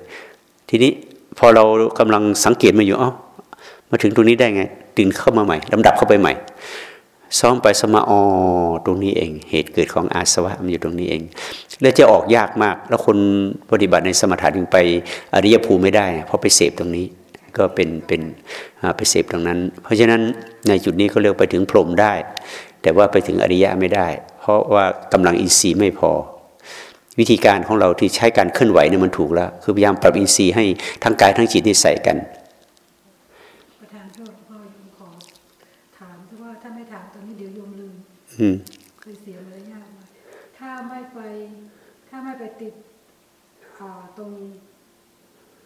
ทีนี้พอเรากำลังสังเกตมาอยู่อ๋อมาถึงตรงนี้ได้ไงตื่นเข้ามาใหม่ลำดับเข้าไปใหม่ ซ้อมไปสมาออตรงนี้เอง เหตุเกิดของอาสวะมันอยู่ตรงนี้เอง แล้วจะออกยากมาก แล้วคนปฏิบัติในสมถะถึงไปอริยภูมิไม่ได้ เพราะไปเสพตรงนี้ ก็เป็นเป็นไปเสพตรงนั้น เพราะฉะนั้นในจุดนี้เขาเรียกไปถึงพรหมได้ แต่ว่าไปถึงอริยะไม่ได้ เพราะว่ากำลังอินทรีย์ไม่พอ วิธีการของเราที่ใช้การเคลื่อนไหวเนี่ยมันถูกแล้ว คือพยายามปรับอินทรีย์ให้ทั้งกายทั้งจิตนี่ใส่กัน ประธานโทษพ่อโยมขอ ถามเพราะว่าถ้าไม่ถามตอนนี้เดี๋ยวโยมลืมอืมเคยเสียมารยาทมาถ้าไม่ไป ถ้าไม่ไปติดอ่าตรง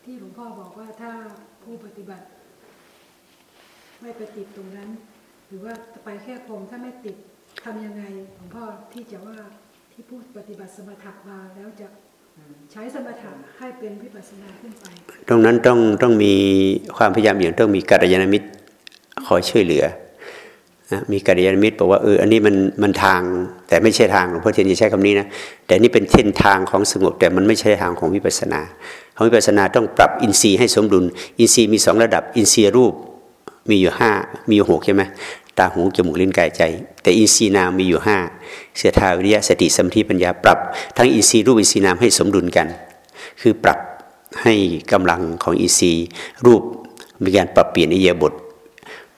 ที่หลวงพ่อบอกว่าถ้าผู้ปฏิบัติ ไม่ไปติดตรงนั้น หรือว่าไปแค่พรมถ้าไม่ติดทำยังไงหลวงพ่อที่จะว่าที่ผู้ปฏิบัติสมถะมาแล้วจะใช้สมถะให้เป็นวิปัสสนาขึ้นไป ตรงนั้นต้องต้องมีความพยายามอย่างต้องมีกัลยาณมิตรคอยช่วยเหลือนะ มีกัลยาณมิตรบอกว่าเอออันนี้มันมันทางแต่ไม่ใช่ทางหลวงพ่อเทียนจะใช้คำนี้นะแต่นี่เป็นเส้นทางของสงบแต่มันไม่ใช่ทางของวิปัสสนาของวิปัสสนาต้องปรับอินทรีย์ให้สมดุล อินทรีย์มีสองระดับ อินทรีย์รูปมีอยู่ห้ามีอยู่หกใช่ไหมตาหูจมูกลิ้นกายใจ แต่อินทรีย์นามมีอยู่ห้าศรัทธาวิริยะสติสมาธิปัญญาปรับ ทั้งอินทรีย์รูปอินทรีย์นามให้สมดุลกัน คือปรับให้กำลังของอินทรีย์รูปมีการปรับเปลี่ยนอิริยาบถ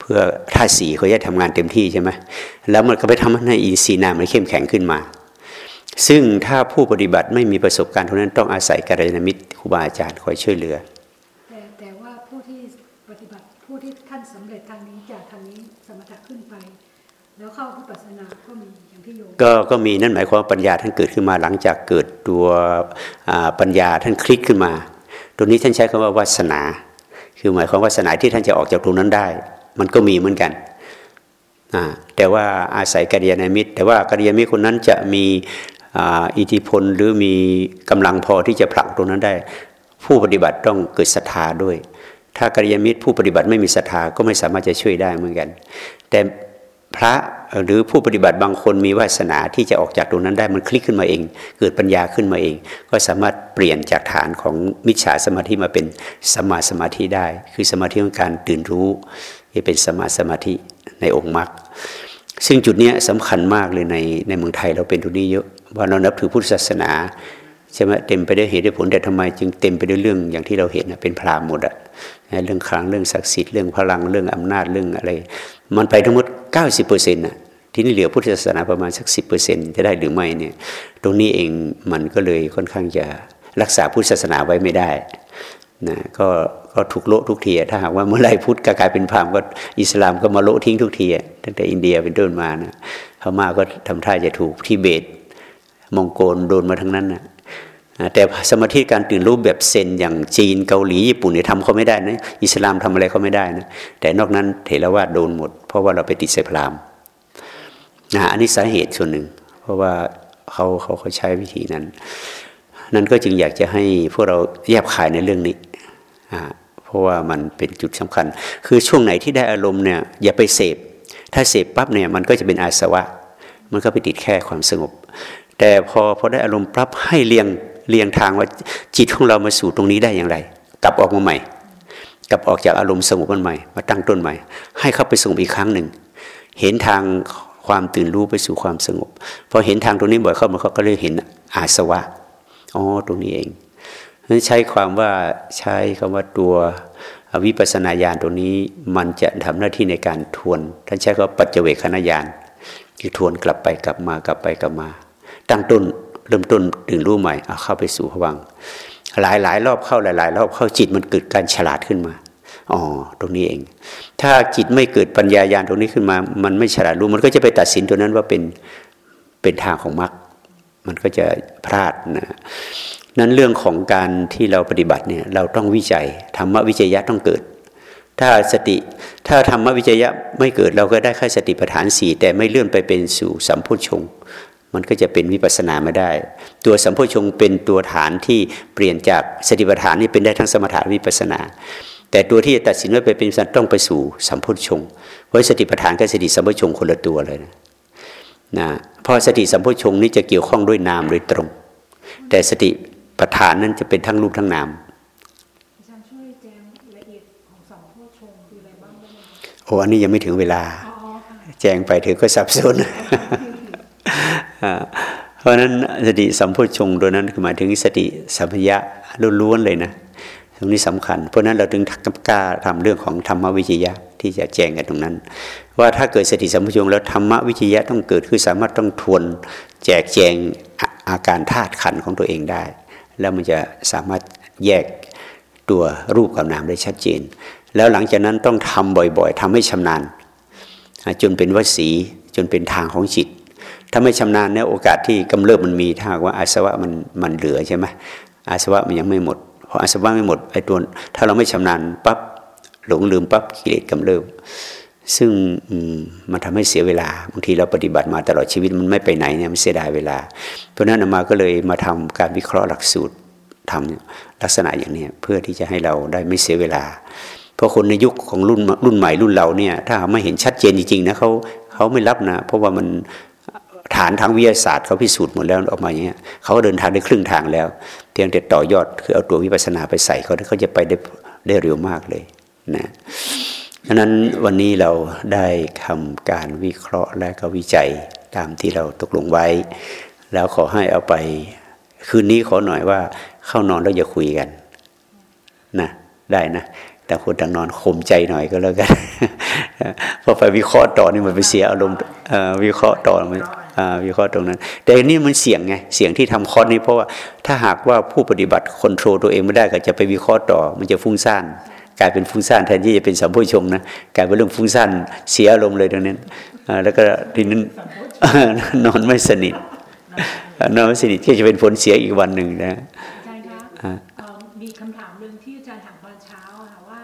พื่อท่าตุสีเขาจะทำงานเต็มที่ใช่ไหมแล้วมันก็ไปทำให้อินทรีย์นามมันเข้มแข็งขึ้นมา ซึ่งถ้าผู้ปฏิบัติไม่มีประสบการณ์เท่านั้นต้องอาศัยกัลยาณมิตรครูบาอาจารย์คอยช่วยเหลือ แต่แต่ว่าผู้ที่ปฏิบัติผู้ที่ท่านสำเร็จทางนี้จากทางนี้สมถะขึ้นไป แล้วเข้าวิปัสสนาก็มีอย่างที่โยมก็ก็มีนั่นหมายความว่าปัญญาท่านเกิดขึ้นมาหลังจากเกิดตัวอ่าปัญญาท่านคลิกขึ้นมา ตรงนี้ท่านใช้คำว่าวาสนา คือหมายความวาสนาที่ท่านจะออกจากตรงนั้นได้ มันก็มีเหมือนกันแต่ว่าอาศัยกัลยาณมิตร แต่ว่ากัลยาณมิตรคนนั้นจะมีอิทธิพลหรือมีกำลังพอที่จะผลักตรงนั้นได้ ผู้ปฏิบัติต้องเกิดศรัทธาด้วย ถ้ากัลยาณมิตรผู้ปฏิบัติไม่มีศรัทธาก็ไม่สามารถจะช่วยได้เหมือนกัน แต่พระหรือผู้ปฏิบัติบางคนมีวาสนาที่จะออกจากตรงนั้นได้มันคลิกขึ้นมาเอง เกิดปัญญาขึ้นมาเอง ก็สามารถเปลี่ยนจากฐานของมิจฉาสมาธิมาเป็นสมาสมาธิได้ คือสมาธิของการตื่นรู้ ที่เป็นสมาสมาธิในองค์มรรคซึ่งจุดนี้สำคัญมากเลยในในเมืองไทยเราเป็นตรงนี้เยอะว่าเรานับถือพุทธศาสนาใช่ไหมเต็มไปด้วยเหตุด้วยผลแต่ทำไมจึงเต็มไปด้วยเรื่องอย่างที่เราเห็นนะเป็นพรามหมดอะเรื่องคลังเรื่องศักดิ์สิทธิ์เรื่องพลังเรื่องอำนาจเรื่องอะไร มันไปทั้งหมด 90เปอร์เซ็นต์ะที่นี่เหลือพุทธศาสนาประมาณสักสิเปอร์เซ็นต์จะได้หรือไม่เนี่ยตรงนี้เองมันก็เลยค่อนข้างจะรักษาพุทธศาสนาไว้ไม่ได้ นะก็ก็ถูกโละทุกทีถ้าหากว่าเมื่อไรพุทธกลายเป็นพราหมณ์ก็อิสลามก็มาโละทิ้งทุกทีตั้งแต่อินเดียเป็นต้นมานะพม่าก็ทำท่าจะถูกทิเบตมองโกลโดนมาทั้งนั้นนะแต่สมาธิการตื่นรู้แบบเซนอย่างจีนเกาหลีญี่ปุ่นเนี่ยทำเขาไม่ได้นะอิสลามทำอะไรเขาไม่ได้นะแต่นอกนั้นเถรวาทโดนหมด เพราะว่าเราไปติดใส่พราหมณ์นะอันนี้สาเหตุส่วนหนึ่ง เพราะว่าเขาเขาเขาใช้วิธีนั้น นั้นก็จึงอยากจะให้พวกเราแยบขายในเรื่องนี้ เพราะว่ามันเป็นจุดสำคัญ คือช่วงไหนที่ได้อารมณ์เนี่ยอย่าไปเสพ ถ้าเสพปั๊บเนี่ยมันก็จะเป็นอาสวะ มันก็ไปติดแค่ความสงบ แต่พอพอได้อารมณ์ปั๊บให้เรียงเรียงทางว่าจิตของเรามาสู่ตรงนี้ได้อย่างไร กลับออกมาใหม่ กลับออกจากอารมณ์สงบมันใหม่ มาตั้งต้นใหม่ ให้เข้าไปสงบอีกครั้งหนึ่ง เห็นทางความตื่นรู้ไปสู่ความสงบ พอเห็นทางตรงนี้บ่อยเข้ามาเขาก็เลยเห็นอาสวะ อ๋อ ตรงนี้เอง นั้นใช้ความว่าใช้คำว่าตัววิปัสนาญาณตรงนี้มันจะทำหน้าที่ในการทวน ท่านใช้คำว่าปัจเจเวคขณญาณคือทวนกลับไปกลับมากลับไปกลับมา ตั้งต้นเริ่มต้นตื่นรู้ใหม่เอาเข้าไปสู่ผวัง หลายหลายรอบเข้าหลายหลายรอบเข้าจิตมันเกิดการฉลาดขึ้นมาอ๋อตรงนี้เอง ถ้าจิตไม่เกิดปัญญายาณตรงนี้ขึ้นมา มันไม่ฉลาดรู้มันก็จะไปตัดสินตัวนั้นว่าเป็นเป็นทางของมรรคมันก็จะพลาดนะ นั้นเรื่องของการที่เราปฏิบัติเนี่ยเราต้องวิจัยธรรมวิจยะต้องเกิด ถ้าสติถ้าธรรมวิจยะไม่เกิดเราก็ได้แค่สติปัฏฐานสี่แต่ไม่เลื่อนไปเป็นสู่สัมพุทธชง มันก็จะเป็นวิปัสนาไม่ได้ ตัวสัมโพชงเป็นตัวฐานที่เปลี่ยนจากสติปัฏฐานนี่เป็นได้ทั้งสมถะวิปัสนา แต่ตัวที่จะตัดสินว่าไปเป็นสันต้องไปสู่สัมโพชง เพราะสติปัฏฐานกับสติสัมโพชงคนละตัวเลยนะนะเพราะสติสัมโพชงนี่จะเกี่ยวข้องด้วยนามโดยตรง แต่สติ ปัฏฐานนั้นจะเป็นทั้งรูปทั้งนามโอ้อันนี้ยังไม่ถึงเวลา แจ้งไปเธอก็สับสนเพราะฉะนั้นสติสัมโพชงตัวนั้นคือหมายถึงสติสัมพยะล้วนๆเลยนะตรงนี้สำคัญ เพราะนั้นเราถึงกล้าทำเรื่องของธรรมวิจยะที่จะแจ้งกันตรงนั้น ว่าถ้าเกิดสติสัมโพชงแล้วธรรมวิจยะต้องเกิดคือสามารถต้องทวนแจกแจงอาการธาตุขันของตัวเองได้ แล้วมันจะสามารถแยกตัวรูปกับนามได้ชัดเจน แล้วหลังจากนั้นต้องทำบ่อยๆทำให้ชำนาญ จนเป็นวสีจนเป็นทางของจิต ถ้าไม่ชำนาญเนี่ยโอกาสที่กำเริบมันมีถ้าว่าอาสวะมันมันเหลือใช่ไหมอาสวะมันยังไม่หมดพออาสวะไม่หมดไอ้ตัวถ้าเราไม่ชำนาญปั๊บหลงลืมปั๊บกิเลสกำเริบ ซึ่งมันทำให้เสียเวลาบางทีเราปฏิบัติมาตลอดชีวิตมันไม่ไปไหนเนี่ยมันเสียดายเวลา เพราะนั้นอามาก็เลยมาทำการวิเคราะห์หลักสูตรทำลักษณะอย่างนี้เพื่อที่จะให้เราได้ไม่เสียเวลา เพราะคนในยุคของรุ่นรุ่นใหม่รุ่นเราเนี่ยถ้าไม่เห็นชัดเจนจริงๆนะเขาเขาไม่รับนะ เพราะว่ามันฐานทางวิทยาศาสตร์เขาพิสูจน์หมดแล้วออกมาอย่างเงี้ยเขาเดินทางได้ครึ่งทางแล้วเพียงแต่ต่อยอดคือเอาตัววิปัสสนาไปใส่เขาเขาจะไปได้ได้เร็วมากเลยนะ ดังนั้นวันนี้เราได้ทำการวิเคราะห์และก็วิจัยตามที่เราตกลงไว้ แล้วขอให้เอาไป คืนนี้ขอหน่อยว่า เข้านอนแล้วอย่าคุยกันนะได้นะแต่คนต่างนอนข่มใจหน่อยก็แล้วกันพอไปวิเคราะห์ต่อนี่มันไปเสียอารมณ์วิเคราะห์ต่อมันวิเคราะห์ตรงนั้น แต่นี่มันเสี่ยงไงเสี่ยงที่ทำคอร์สนี้เพราะว่าถ้าหากว่าผู้ปฏิบัติคอนโทรตัวเองไม่ได้ก็จะไปวิเคราะห์ต่อ มันจะฟุ้งซ่าน กลายเป็นฟุ้งซ่านแทนที่จะเป็นสัมโพชงนะกลายเป็นเรื่องฟุ้งซ่านเสียอารมณ์เลยตรงนั้นแล้วก็ทีนั้นนอนไม่สนิทนอนไม่สนิทก็จะเป็นผลเสียอีกวันหนึ่งนะอาจารย์คะมีคำถามหนึ่งที่อาจารย์ถามตอนเช้าค่ะว่า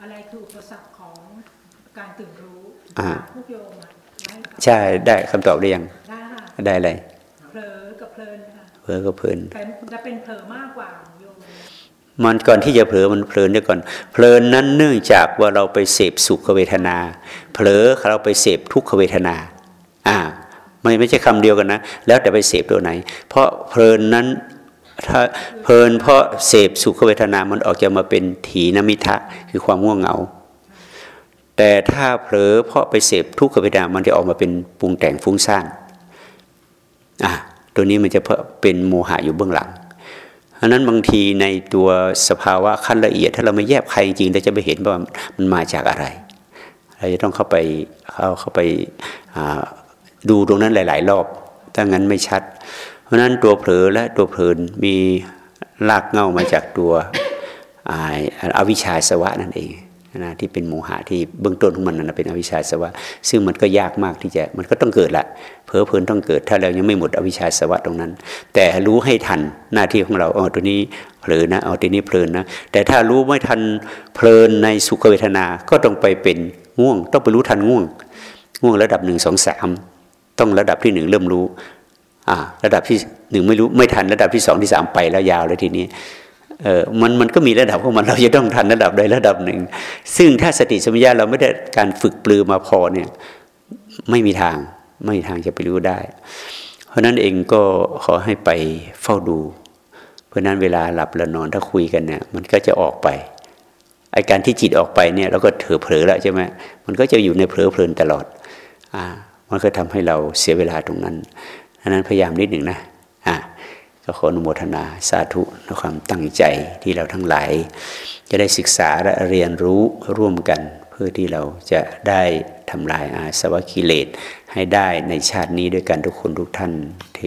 อะไรคืออุปสรรคของการตื่นรู้พวกโยมใช่ได้คำตอบได้ยังได้ค่ะได้อะไรเผลอกับเพลินค่ะเผลอกับเพลินจะเป็นเผลอมากกว่าโย มันก่อนที่จะเผลอมันเพลินด้วยก่อน เพลินนั้นเนื่องจากว่าเราไปเสพสุขเวทนา เผลอเราไปเสพทุกขเวทนา อ่าไม่ไม่ใช่คำเดียวกันนะ แล้วแต่ไปเสพตัวไหน เพราะเพลินนั้นถ้าเพลินเพราะเสพสุขเวทนา มันออกจะมาเป็นถีนมิทะคือความง่วงเหงา แต่ถ้าเผลอเพราะไปเสพทุกขเวทนา มันจะออกมาเป็นปรุงแต่งฟุ้งซ่าน อะ ตัวนี้มันจะเป็นโมหะอยู่เบื้องหลัง อันนั้นบางทีในตัวสภาวะขั้นละเอียด ถ้าเราไม่แยบใครจริงเราจะไม่เห็นว่ามันมาจากอะไร เราจะต้องเข้าไปเข้าเข้าไปดูตรงนั้นหลาย ๆ รอบถ้างั้นไม่ชัด เพราะนั้นตัวเผลอและตัวเพลินมีลากเง่ามาจากตัวอวิชชาสวะนั่นเอง นะที่เป็นโมหะที่เบื้องต้นของมันนะเป็นอวิชชาสวะ ซึ่งมันก็ยากมากที่จะมันก็ต้องเกิดละเพอเพลินต้องเกิด ถ้าเรายังไม่หมดอวิชชาสวะตรงนั้น แต่รู้ให้ทันหน้าที่ของเราอ๋อตัวนี้เพลินนะเอาตัวนี้เพลินนะแต่ถ้ารู้ไม่ทันเพลินในสุขเวทนา ก็ต้องไปเป็นง่วง ต้องไปรู้ทันง่วง ง่วงระดับหนึ่งสองสามต้องระดับที่หนึ่งเริ่มรู้อ่าระดับที่หนึ่งไม่รู้ไม่ทันระดับที่สองที่สามไปแล้วยาวเลยทีนี้ เออมันมันก็มีระดับของมันเราจะต้องทันระดับใดระดับหนึ่ง ซึ่งถ้าสติสมัญญาเราไม่ได้การฝึกปลือมาพอเนี่ยไม่มีทางไม่มีทางจะไปรู้ได้ เพราะนั้นเองก็ขอให้ไปเฝ้าดู เพราะนั้นเวลาหลับแล้วนอนถ้าคุยกันเนี่ยมันก็จะออกไปไอการที่จิตออกไปเนี่ยเราก็เถอเผลอแล้วใช่ไหมมันก็จะอยู่ในเผลอเพลินตลอดอ่ามันก็ทำให้เราเสียเวลาตรงนั้นดังนั้นพยายามนิดหนึ่งนะ ก็ขออนุโมทนาสาธุในความตั้งใจที่เราทั้งหลาย จะได้ศึกษาและเรียนรู้ร่วมกัน เพื่อที่เราจะได้ทำลายอาสวะกิเลสให้ได้ในชาตินี้ด้วยกันทุกคนทุกท่านเท